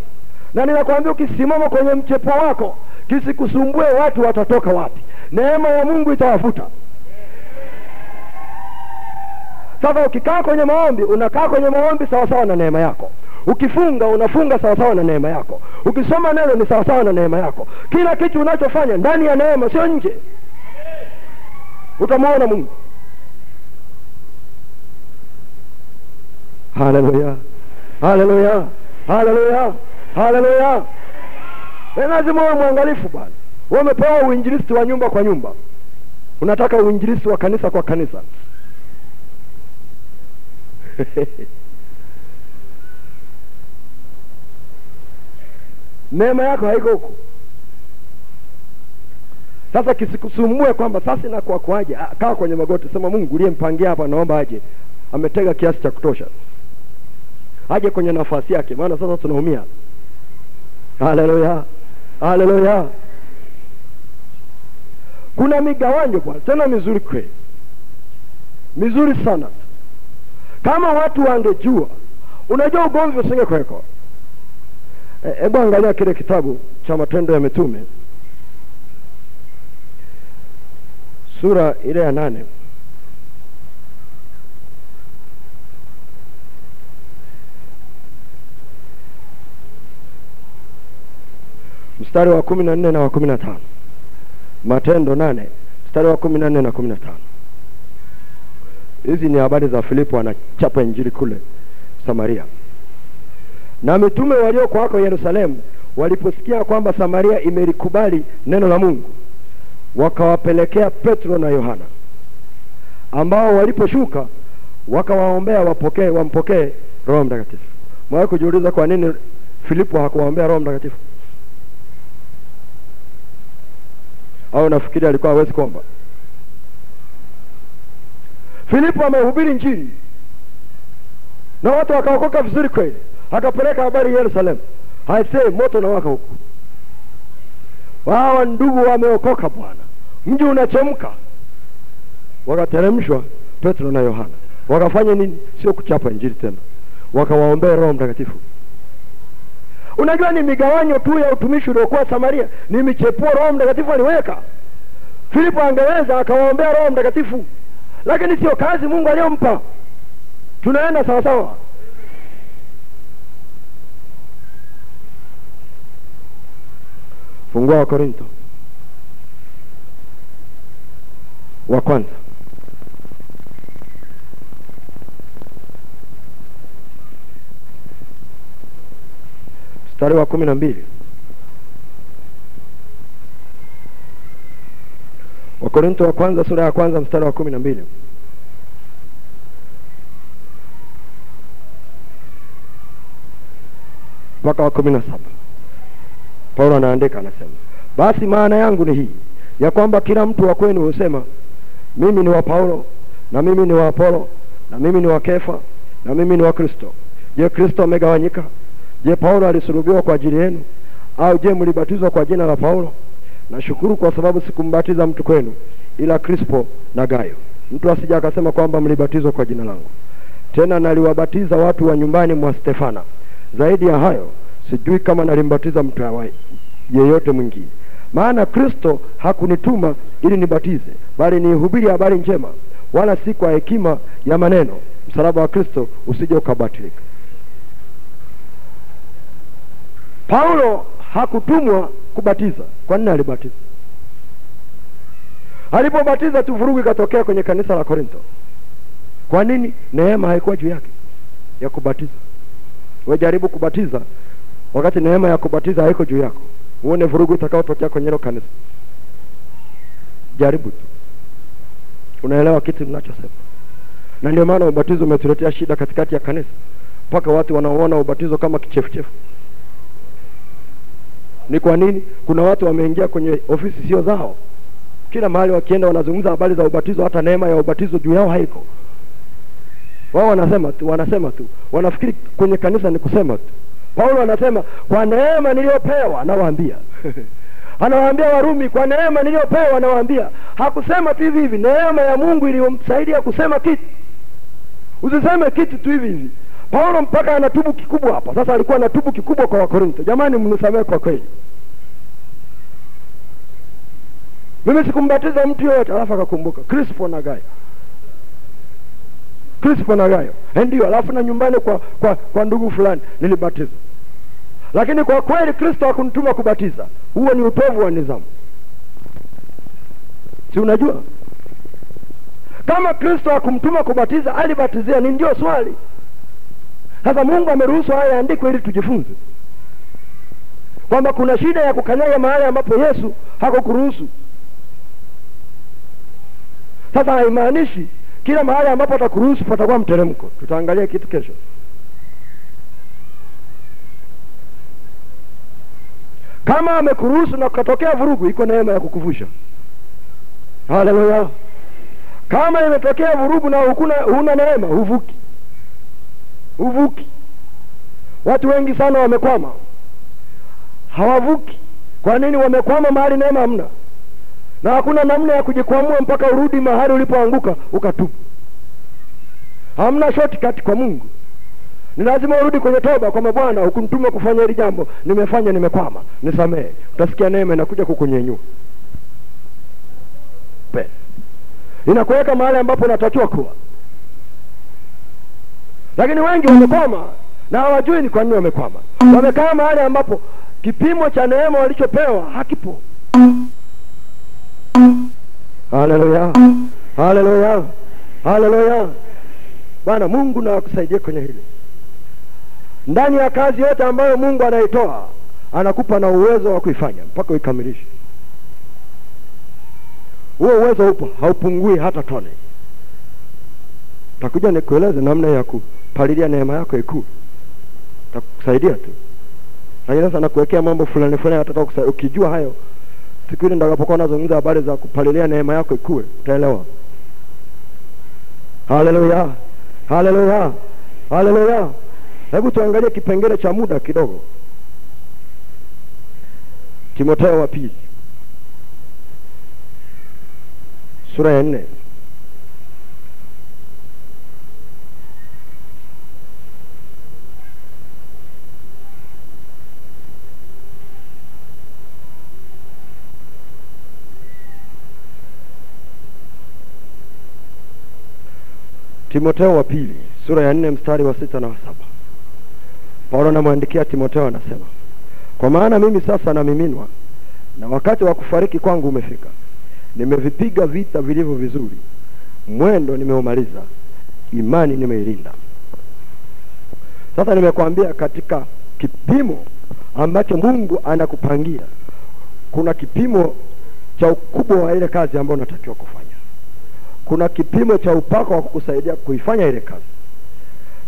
na ninakwambia ukisimama kwenye mchepo wako kisikusumbue watu watatoka wapi. Neema ya mungu itawafuta. Sasa ukikaa kwenye maombi unakaa kwenye maombi sawasawa na neema yako. Ukifunga unafunga sawasawa na neema yako. Ukisoma neno ni sawasawa na neema yako. Kila kitu unachofanya ndani ya neema sio nje. Utamwona mungu haleluya haleluya haleluya haleluya lazima uwe mwangalifu bwana. Wewe umepewa uinjilisti wa nyumba kwa nyumba. Unataka uinjilisti wa kanisa kwa kanisa. Neema yako haiko huko. Sasa kisikusumbue kwamba sasa inakuwa kwaje kaa kwenye magoti. Sema mungu uliyempangia hapa naomba aje. Ametega kiasi cha kutosha aje kwenye nafasi yake. Maana sasa tunaumia. Haleluya. Haleluya. Kuna migawanyo bwana tena mizuri kweli. Mizuri sana. Kama watu wangejua unajua ugomvi usingekuweko hebu e, angalia kile kitabu cha matendo ya mitume. Sura ile ya nane mstari wa kumi na nne na wa kumi na tano. Matendo nane mstari wa kumi na nne na kumi na tano. Hizi ni habari za filipo anachapa injili kule samaria. Na mitume waliokwako yerusalemu waliposikia kwamba samaria imelikubali neno la mungu wakawapelekea petro na yohana ambao waliposhuka wakawaombea wapokee wampokee roho mtakatifu. Mwawe kujiuliza kwa nini filipo hakuwaombea roho mtakatifu au nafikiri alikuwa hawezi kuomba. Filipo amehubiri njini na watu wakaokoka vizuri kweli. Akapeleka habari yerusalemu. Haisee moto na waka huku. Hawa ndugu wameokoka bwana. Mji unachemka. Wakateremshwa petro na yohana. Wakafanya nini? Sio kuchapa injili tena. Wakawaombea roho mtakatifu unajua ni migawanyo tu ya utumishi uliokuwa samaria. Ni michepuo roho mtakatifu aliweka. Filipo angeweza akawaombea roho mtakatifu. Lakini sio kazi mungu aliyompa. Tunaenda sawasawa fungua wa korinto wa kwanza mstari wa kumi na mbili. Wakorinto wa kwanza sura ya kwanza mstari wa kumi na mbili. Mpaka wa kumi na saba. Paulo anaandika anasema basi maana yangu ni hii ya kwamba kila mtu wa kwenu husema mimi ni wa paulo na mimi ni wa apolo na mimi ni wa kefa na mimi ni wa kristo. Je kristo amegawanyika je paulo alisulubiwa kwa ajili yenu? Au je mlibatizwa kwa jina la paulo? Nashukuru kwa sababu sikumbatiza mtu kwenu ila krispo na gayo. Mtu asija akasema kwamba mlibatizwa kwa jina langu. Tena naliwabatiza watu wa nyumbani mwa stefana. Zaidi ya hayo sijui kama nalimbatiza mtu awai yeyote mwingine. Maana kristo hakunituma ili nibatize bali niihubiri habari njema wala si kwa hekima ya maneno. Msalaba wa kristo usije ukabatilika paulo hakutumwa kubatiza. Kwa nini alibatiza? Alipobatiza tu vurugu ikatokea kwenye kanisa la korinto kwa nini? Neema haikuwa juu yake ya kubatiza. Wejaribu kubatiza wakati neema ya kubatiza haiko juu yako uone vurugu itakaotokea kwenye hilo kanisa. Jaribu tu. Unaelewa kitu ninachosema? Na ndio maana ubatizo umetuletea shida katikati ya kanisa mpaka watu wanaoona ubatizo kama kichefuchefu ni kwa nini? Kuna watu wameingia kwenye ofisi sio zao. Kila mahali wakienda wanazungumza habari za ubatizo hata neema ya ubatizo juu yao haiko. Wao wanasema tu wanasema tu. Wanafikiri kwenye kanisa ni kusema tu. Paulo anasema kwa neema niliyopewa nawaambia anawaambia warumi kwa neema niliyopewa nawaambia hakusema tu hivi hivi neema ya mungu iliyomsaidia kusema kitu. Usiseme kitu tu hivi hivi paulo mpaka ana tubu kikubwa hapa. Sasa alikuwa anatubu kikubwa kwa Wakorintho, jamani mnisamehe kwa kweli. Mimi sikumbatiza mtu yoyote alafu akakumbuka. Crispo na gayo. Crispo na gayo. Ndio alafu na nyumbani kwa kwa kwa ndugu fulani nilibatiza lakini kwa kweli kristo hakunituma kubatiza. Huo ni utovu wa nidhamu si unajua? Kama kristo hakumtuma kubatiza alibatizia ni ndio swali sasa mungu ameruhusu haya yaandikwe ili tujifunze. Kwamba kuna shida ya kukanyaga mahali ambapo yesu hakukuruhusu. Sasa haimaanishi kila mahali ambapo atakuruhusu patakuwa mteremko. Tutaangalia kitu kesho. Kama amekuruhusu na kukatokea vurugu iko neema ya kukuvusha. Haleluya! Kama imetokea vurugu na hukuna, huna neema huvuki huvuki watu wengi sana wamekwama. Hawavuki. Kwa nini wamekwama mahali neema hamna? Na hakuna namna ya kujikwamua mpaka urudi mahali ulipoanguka ukatubu. Hamna shortcut kwa mungu. Ni lazima urudi kwenye toba kwamba bwana hukunituma kufanya hili jambo. Nimefanya nimekwama. Nisamehe. Utasikia neema inakuja kukunyenyua inakuweka mahali ambapo unatakiwa kuwa lakini wengi wamekwama na hawajui ni kwa nini wamekwama. Wamekaa mahali ambapo kipimo cha neema walichopewa hakipo. Haleluya! Haleluya! Haleluya! Bwana mungu na akusaidie kwenye hili. Ndani ya kazi yote ambayo mungu anaitoa anakupa na uwezo wa kuifanya mpaka uikamilishe. Huo uwezo upo haupungui hata tone. Takuja nikueleze namna ya kupalilia neema yako ikuu. Takusaidia tu. Lakini sasa nakuwekea mambo fulani fulani nataka ukijua hayo siku ile ndakapokuwa nazungumza habari za kupalilia neema yako ikue utaelewa. Haleluya! Haleluya! Haleluya! Hebu tuangalie kipengele cha muda kidogo. Timotheo wa pili. Sura ya nne timotheo wa pili sura ya nne mstari wa sita na wa saba. Paulo anamwandikia timoteo anasema kwa maana mimi sasa namiminwa na wakati wa kufariki kwangu umefika. Nimevipiga vita vilivyo vizuri. Mwendo nimeumaliza. Imani nimeilinda. Sasa nimekwambia katika kipimo ambacho mungu anakupangia kuna kipimo cha ukubwa wa ile kazi ambayo unatakiwa kufanya kuna kipimo cha upako wa kukusaidia kuifanya ile kazi.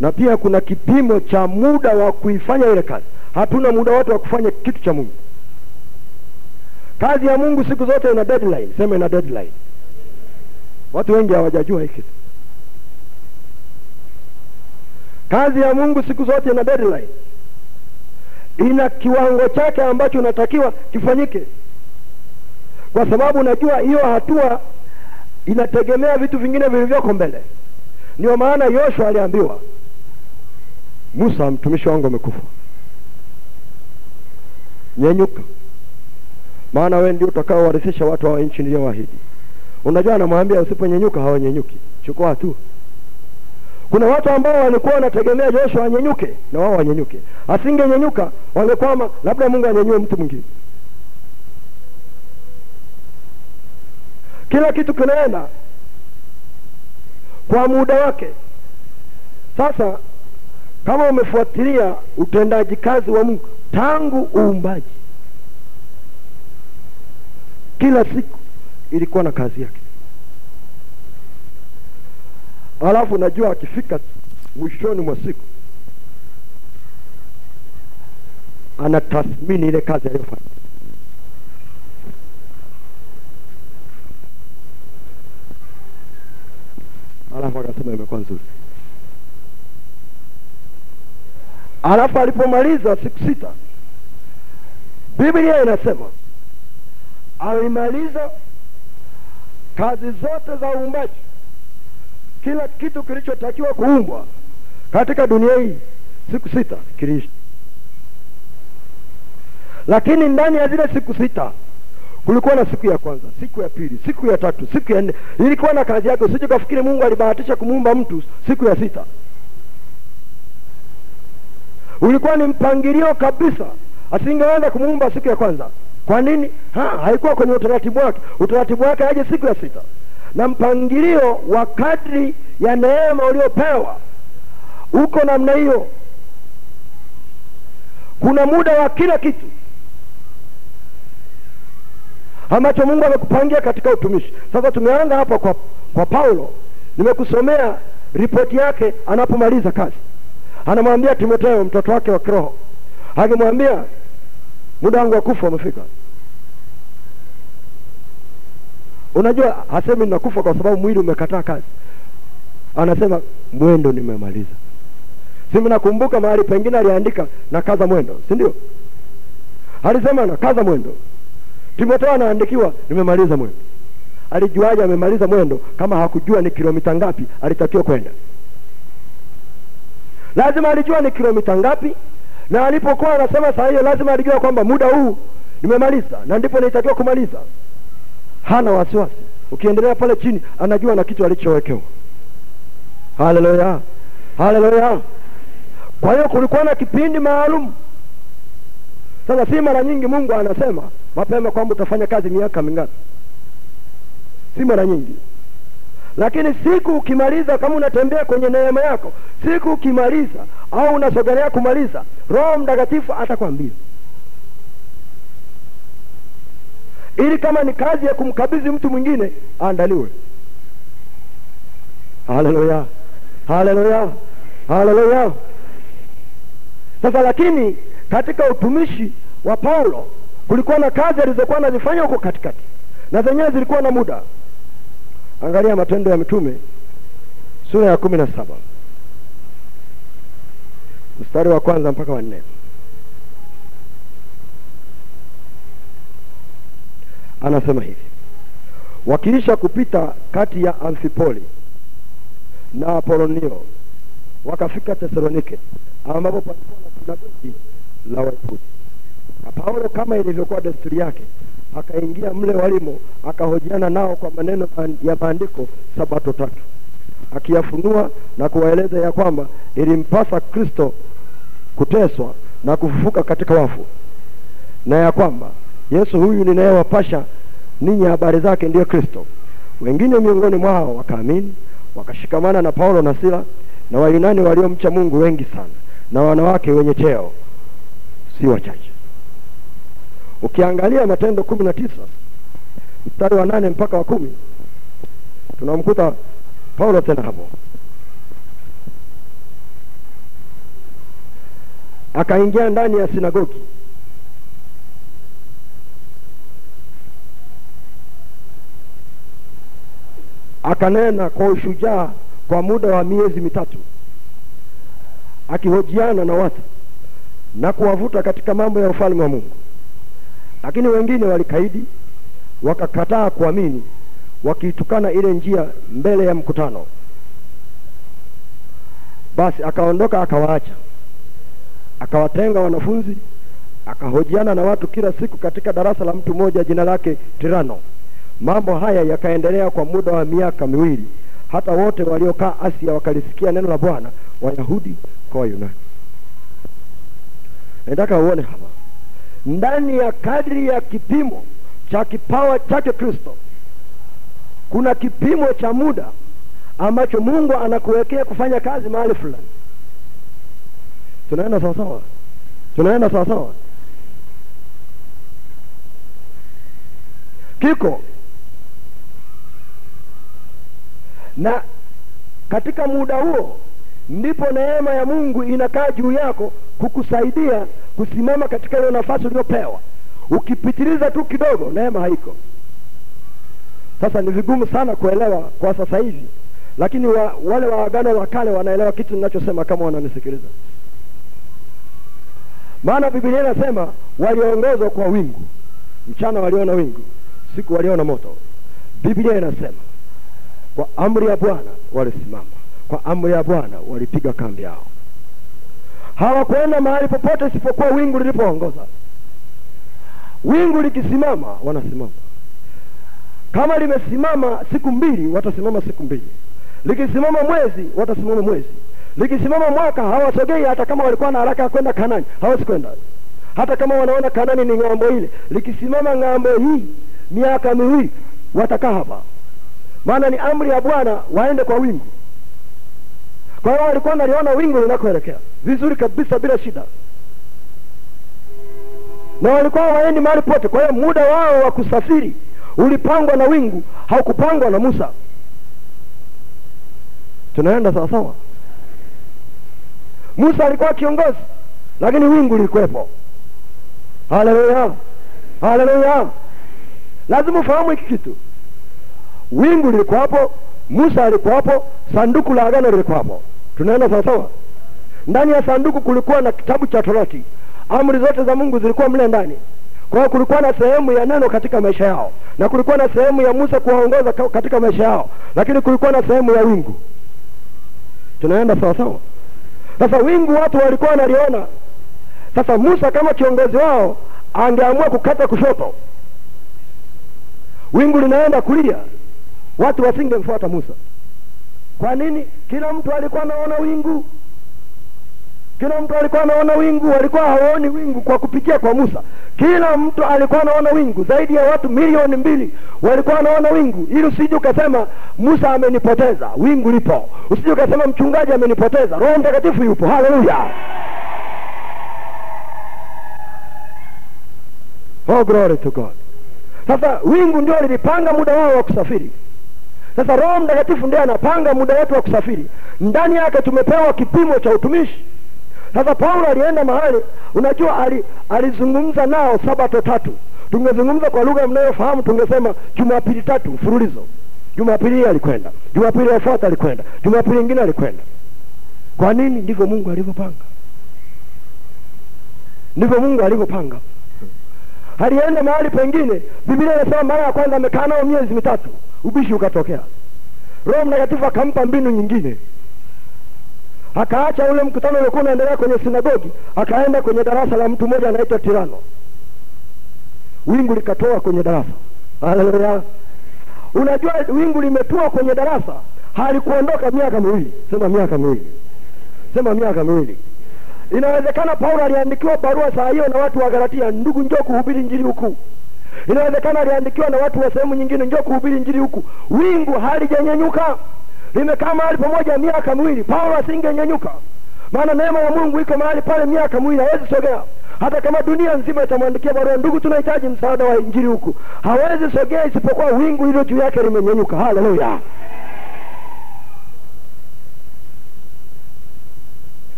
Na pia kuna kipimo cha muda wa kuifanya ile kazi. Hatuna muda wote wa kufanya kitu cha mungu. Kazi ya mungu siku zote ina deadline. Sema ina deadline. Watu wengi hawajajua hiki. Kazi ya mungu siku zote ina deadline. Ina kiwango chake ambacho unatakiwa kifanyike. Kwa sababu unajua hiyo hatua inategemea vitu vingine vilivyoko mbele. Ndio maana yoshua aliambiwa musa mtumishi wangu amekufa. Nyenyuka maana wewe ndio utakaowarithisha watu wa nchi niliyowaahidi. Unajua anamwambia usiponyenyuka hawanyenyuki. Chukua tu kuna watu ambao walikuwa wanategemea Yoshua anyenyuke na wao wanyenyuke. Asingenyenyuka wangekwama labda mungu anyenyue mtu mwingine kila kitu kinaenda kwa muda wake. Sasa kama umefuatilia utendaji kazi wa mungu tangu uumbaji kila siku ilikuwa na kazi yake. Alafu najua akifika mwishoni mwa siku anatathmini ile kazi aliyofanya alafu akasema imekuwa nzuri. Alafu alipomaliza siku sita biblia inasema alimaliza kazi zote za uumbaji kila kitu kilichotakiwa kuumbwa katika dunia hii siku sita kiliishi. Lakini ndani ya zile siku sita kulikuwa na siku ya kwanza siku ya pili siku ya tatu siku ya nne. Ilikuwa na kazi yake. Usije kafikiri mungu alibahatisha kumuumba mtu siku ya sita. Ulikuwa ni mpangilio kabisa. Asingeweza kumuumba siku ya kwanza. Kwa nini? Ha, haikuwa kwenye utaratibu wake. Utaratibu wake aje siku ya sita. Na mpangilio wa kadri ya neema uliopewa. Uko namna hiyo. Kuna muda wa kila kitu ambacho mungu amekupangia katika utumishi. Sasa tumeanza hapa kwa, kwa paulo. Nimekusomea ripoti yake anapomaliza kazi. Anamwambia timotheo mtoto wake wa kiroho. Akimwambia muda wangu wa kufa umefika. Unajua hasemi nakufa kwa sababu mwili umekataa kazi. Anasema mwendo nimemaliza. Si mnakumbuka mahali pengine aliandika na kaza mwendo si ndio? Alisema na kaza mwendo timotheo anaandikiwa nimemaliza mwendo. Alijuaje amemaliza mwendo kama hakujua ni kilomita ngapi alitakiwa kwenda? Lazima alijua ni kilomita ngapi na alipokuwa anasema saa hiyo lazima alijua kwamba muda huu nimemaliza na ndipo nilitakiwa kumaliza. Hana wasiwasi. Ukiendelea pale chini anajua na kitu alichowekewa. Haleluya! Haleluya! Kwa hiyo kulikuwa na kipindi maalum. Sasa si mara nyingi mungu anasema mapema kwamba utafanya kazi miaka mingapi? Si mara nyingi. Lakini siku ukimaliza kama unatembea kwenye neema yako siku ukimaliza au unasogelea kumaliza roho mtakatifu atakwambia. Ili kama ni kazi ya kumkabidhi mtu mwingine aandaliwe. Haleluya! Haleluya! Haleluya! Sasa lakini katika utumishi wa paulo kulikuwa na kazi alizokuwa anazifanya huko katikati. Na zenyewe zilikuwa na muda. Angalia matendo ya mitume sura ya kumi na saba. Mstari wa kwanza mpaka wa nne. Anasema hivi. Wakiisha kupita kati ya amfipoli na apolonio wakafika tesalonike ambapo palikuwa na sinagogi la wayahudi na paulo kama ilivyokuwa desturi yake akaingia mle walimo akahojiana nao kwa maneno ya maandiko sabato tatu. Akiyafunua na kuwaeleza ya kwamba ilimpasa kristo kuteswa na kufufuka katika wafu na ya kwamba yesu huyu ninayewapasha ninyi habari zake ndiyo kristo. Wengine miongoni mwao wakaamini wakashikamana na paulo na sila na wayunani waliomcha mungu wengi sana na wanawake wenye cheo si wachache ukiangalia matendo kumi na tisa mstari wa nane mpaka wa kumi tunamkuta paulo tena hapo. Akaingia ndani ya sinagogi. Akanena kwa ushujaa kwa muda wa miezi mitatu akihojiana na watu na kuwavuta katika mambo ya ufalme wa mungu lakini wengine walikaidi wakakataa kuamini wakiitukana ile njia mbele ya mkutano. Basi akaondoka akawaacha. Akawatenga wanafunzi akahojiana na watu kila siku katika darasa la mtu mmoja jina lake tirano. Mambo haya yakaendelea kwa muda wa miaka miwili. Hata wote waliokaa asia wakalisikia neno la bwana wayahudi kwa wayunani. Nataka uone hapa ndani ya kadri ya kipimo cha kipawa chake kristo. Kuna kipimo cha muda ambacho mungu anakuwekea kufanya kazi mahali fulani. Tunaenda sawasawa tunaenda sawasawa kiko. Na katika muda huo ndipo neema ya mungu inakaa juu yako kukusaidia kusimama katika hiyo nafasi uliopewa ukipitiliza tu kidogo neema haiko. Sasa ni vigumu sana kuelewa kwa sasa hivi lakini wa, wale wa kale wanaelewa kitu ninachosema kama wananisikiliza maana bibilia inasema waliongozwa kwa wingu mchana waliona wingu siku waliona moto. Biblia inasema kwa amri ya bwana walisimama kwa amri ya bwana walipiga kambi yao hawakwenda mahali popote isipokuwa wingu lilipoongoza. Wingu likisimama wanasimama. Kama limesimama siku mbili watasimama siku mbili. Likisimama mwezi watasimama mwezi. Likisimama mwaka hawasogei hata kama walikuwa na haraka ya kwenda kanani. Hawezi kwenda. Hata kama wanaona kanani ni ng'ambo ile. Likisimama ng'ambo hii miaka miwili watakaa hapa. Maana ni amri ya bwana waende kwa wingu. Kwa hiyo walikuwa naliona wingu linakoelekea vizuri kabisa bila shida. Na walikuwa waendi mahali pote kwa hiyo muda wao wa kusafiri ulipangwa na wingu haukupangwa na musa. Tunaenda sawasawa musa alikuwa kiongozi lakini wingu lilikuwepo. Haleluya! Haleluya! Lazima ufahamu hiki kitu. Wingu lilikuwapo musa alikuwapo sanduku la agano lilikuwapo. Tunaenda sawasawa ndani ya sanduku kulikuwa na kitabu cha torati. Amri zote za mungu zilikuwa mle ndani. Kwa hiyo kulikuwa na sehemu ya neno katika maisha yao. Na kulikuwa na sehemu ya musa kuwaongoza katika maisha yao. Lakini kulikuwa na sehemu ya wingu. Tunaenda sawasawa sasa wingu watu walikuwa wanaliona. Sasa musa kama kiongozi wao angeamua kukata kushoto. Wingu linaenda kulia. Watu wasingemfuata musa. Kwa nini? Kila mtu alikuwa anaona wingu kila mtu alikuwa anaona wingu walikuwa hawaoni wingu kwa kupitia kwa musa. Kila mtu alikuwa anaona wingu zaidi ya watu milioni mbili walikuwa anaona wingu. Ili usije ukasema musa amenipoteza wingu lipo. Usije ukasema mchungaji amenipoteza roho mtakatifu yupo. Haleluya! Oh glory to god. Sasa wingu ndio lilipanga muda wao wa kusafiri. Sasa roho mtakatifu ndiye anapanga muda wetu wa kusafiri. Ndani yake tumepewa kipimo cha utumishi sasa paulo alienda mahali unajua ali, alizungumza nao sabato tatu. Tungezungumza kwa lugha mnayofahamu tungesema jumapili tatu mfululizo. Jumapili hii alikwenda jumapili yafuata alikwenda jumapili ingine alikwenda. Kwa nini ndivyo mungu alivyopanga? Ndivyo mungu alivyopanga. Alienda mahali pengine biblia inasema mara ya kwanza amekaa nao miezi mitatu ubishi ukatokea. Roho mtakatifu akampa mbinu nyingine akaacha ule mkutano uliokuwa unaendelea kwenye sinagogi akaenda kwenye darasa la mtu mmoja anaitwa tirano. Wingu likatoa kwenye darasa. Haleluya unajua wingu limetua kwenye darasa halikuondoka miaka miwili. Sema miaka miwili. Sema miaka miwili. Inawezekana paulo aliandikiwa barua saa hiyo na watu wa galatia ndugu njoo kuhubiri njiri huku. Inawezekana aliandikiwa na watu wa sehemu nyingine njoo kuhubiri njiri huku. Wingu halijanyenyuka limekaa mahali pamoja miaka miwili paulo asingenyenyuka maana neema ya mungu iko mahali pale miaka miwili hawezi sogea. Hata kama dunia nzima itamwandikia barua ndugu tunahitaji msaada wa injili huku. Hawezi sogea isipokuwa wingu hilo juu yake limenyanyuka. haleluya.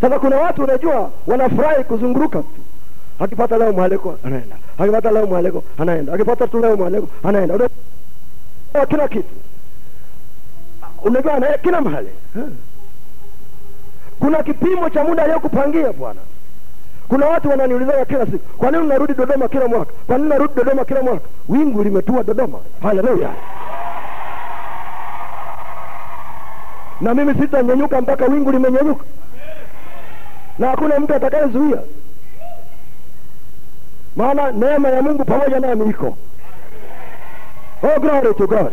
Sasa kuna watu unajua wanafurahi kuzunguruka tu. Akipata leo mwaliko anaenda. Akipata leo mwaliko anaenda. Akipata tu leo mwaliko anaenda. Kila kitu unajua anaye kila mahali. Kuna kipimo cha muda aliyokupangia bwana. Kuna watu wananiulizaga kila siku kwa nini unarudi dodoma kila mwaka? Kwa nini narudi dodoma kila mwaka? Wingu limetua dodoma. Haleluya. Na mimi sitanyenyuka mpaka wingu limenyenyuka na hakuna mtu atakayezuia. Maana neema ya mungu pamoja nami iko. Oh glory to god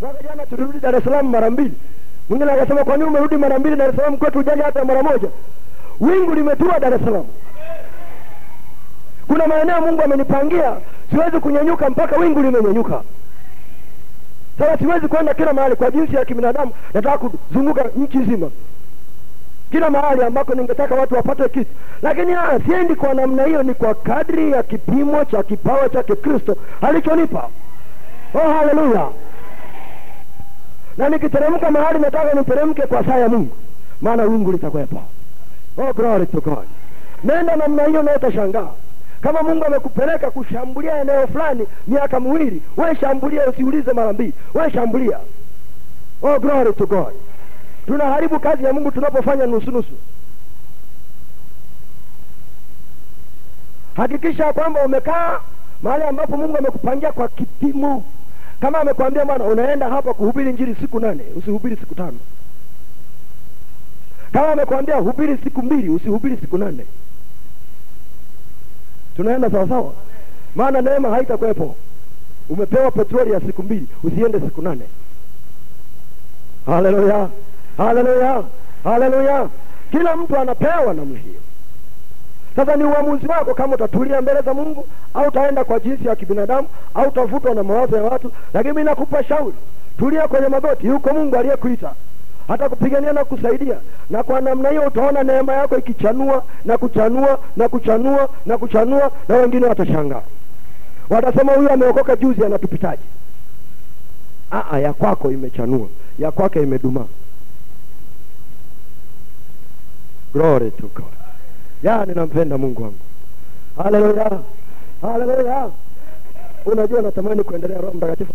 mwaka jana tulirudi dar es salaam mara mbili. Mwingine akasema kwa nini umerudi mara mbili dar es salaam kwetu? Ujaji hata mara moja. Wingu limetua dar es salaam. Kuna maeneo mungu amenipangia siwezi kunyanyuka mpaka wingu limenyanyuka. Sasa siwezi kwenda kila mahali kwa jinsi ya kibinadamu nataka kuzunguka nchi nzima. Kila mahali ambako ningetaka watu wapate kitu. Lakini ah, siendi kwa namna hiyo ni kwa kadri ya kipimo cha kipawa cha Kikristo alichonipa. Oh haleluya na nikiteremka mahali nataka niteremke kwa saa ya mungu maana wingu litakwepo. Oh glory to god. Nenda namna hiyo na utashangaa. Kama mungu amekupeleka kushambulia eneo fulani miaka miwili we shambulia usiulize mara mbili we shambulia. Oh glory to god. Tunaharibu kazi ya mungu tunapofanya nusunusu hakikisha kwamba umekaa mahali ambapo mungu amekupangia kwa kipimo kama amekwambia bwana unaenda hapa kuhubiri njiri siku nane usihubiri siku tano. Kama amekwambia hubiri siku mbili usihubiri siku nane. Tunaenda sawasawa maana neema haitakwepo umepewa petroli ya siku mbili usiende siku nane. Haleluya! Haleluya! Haleluya! Kila mtu anapewa namna hiyo sasa ni uamuzi wako kama utatulia mbele za mungu au utaenda kwa jinsi ya kibinadamu au utavutwa na mawazo ya watu. Lakini mi nakupa shauri tulia kwenye magoti. Yuko mungu aliyekuita hata kupigania na kusaidia na kwa namna hiyo utaona neema yako ikichanua na kuchanua na kuchanua na kuchanua na wengine watashangaa. Watasema huyu ameokoka juzi anatupitaje? Aa, ya kwako imechanua ya kwake imedumaa glory to god ya ninampenda mungu wangu. Haleluya haleluya unajua natamani kuendelea roho mtakatifu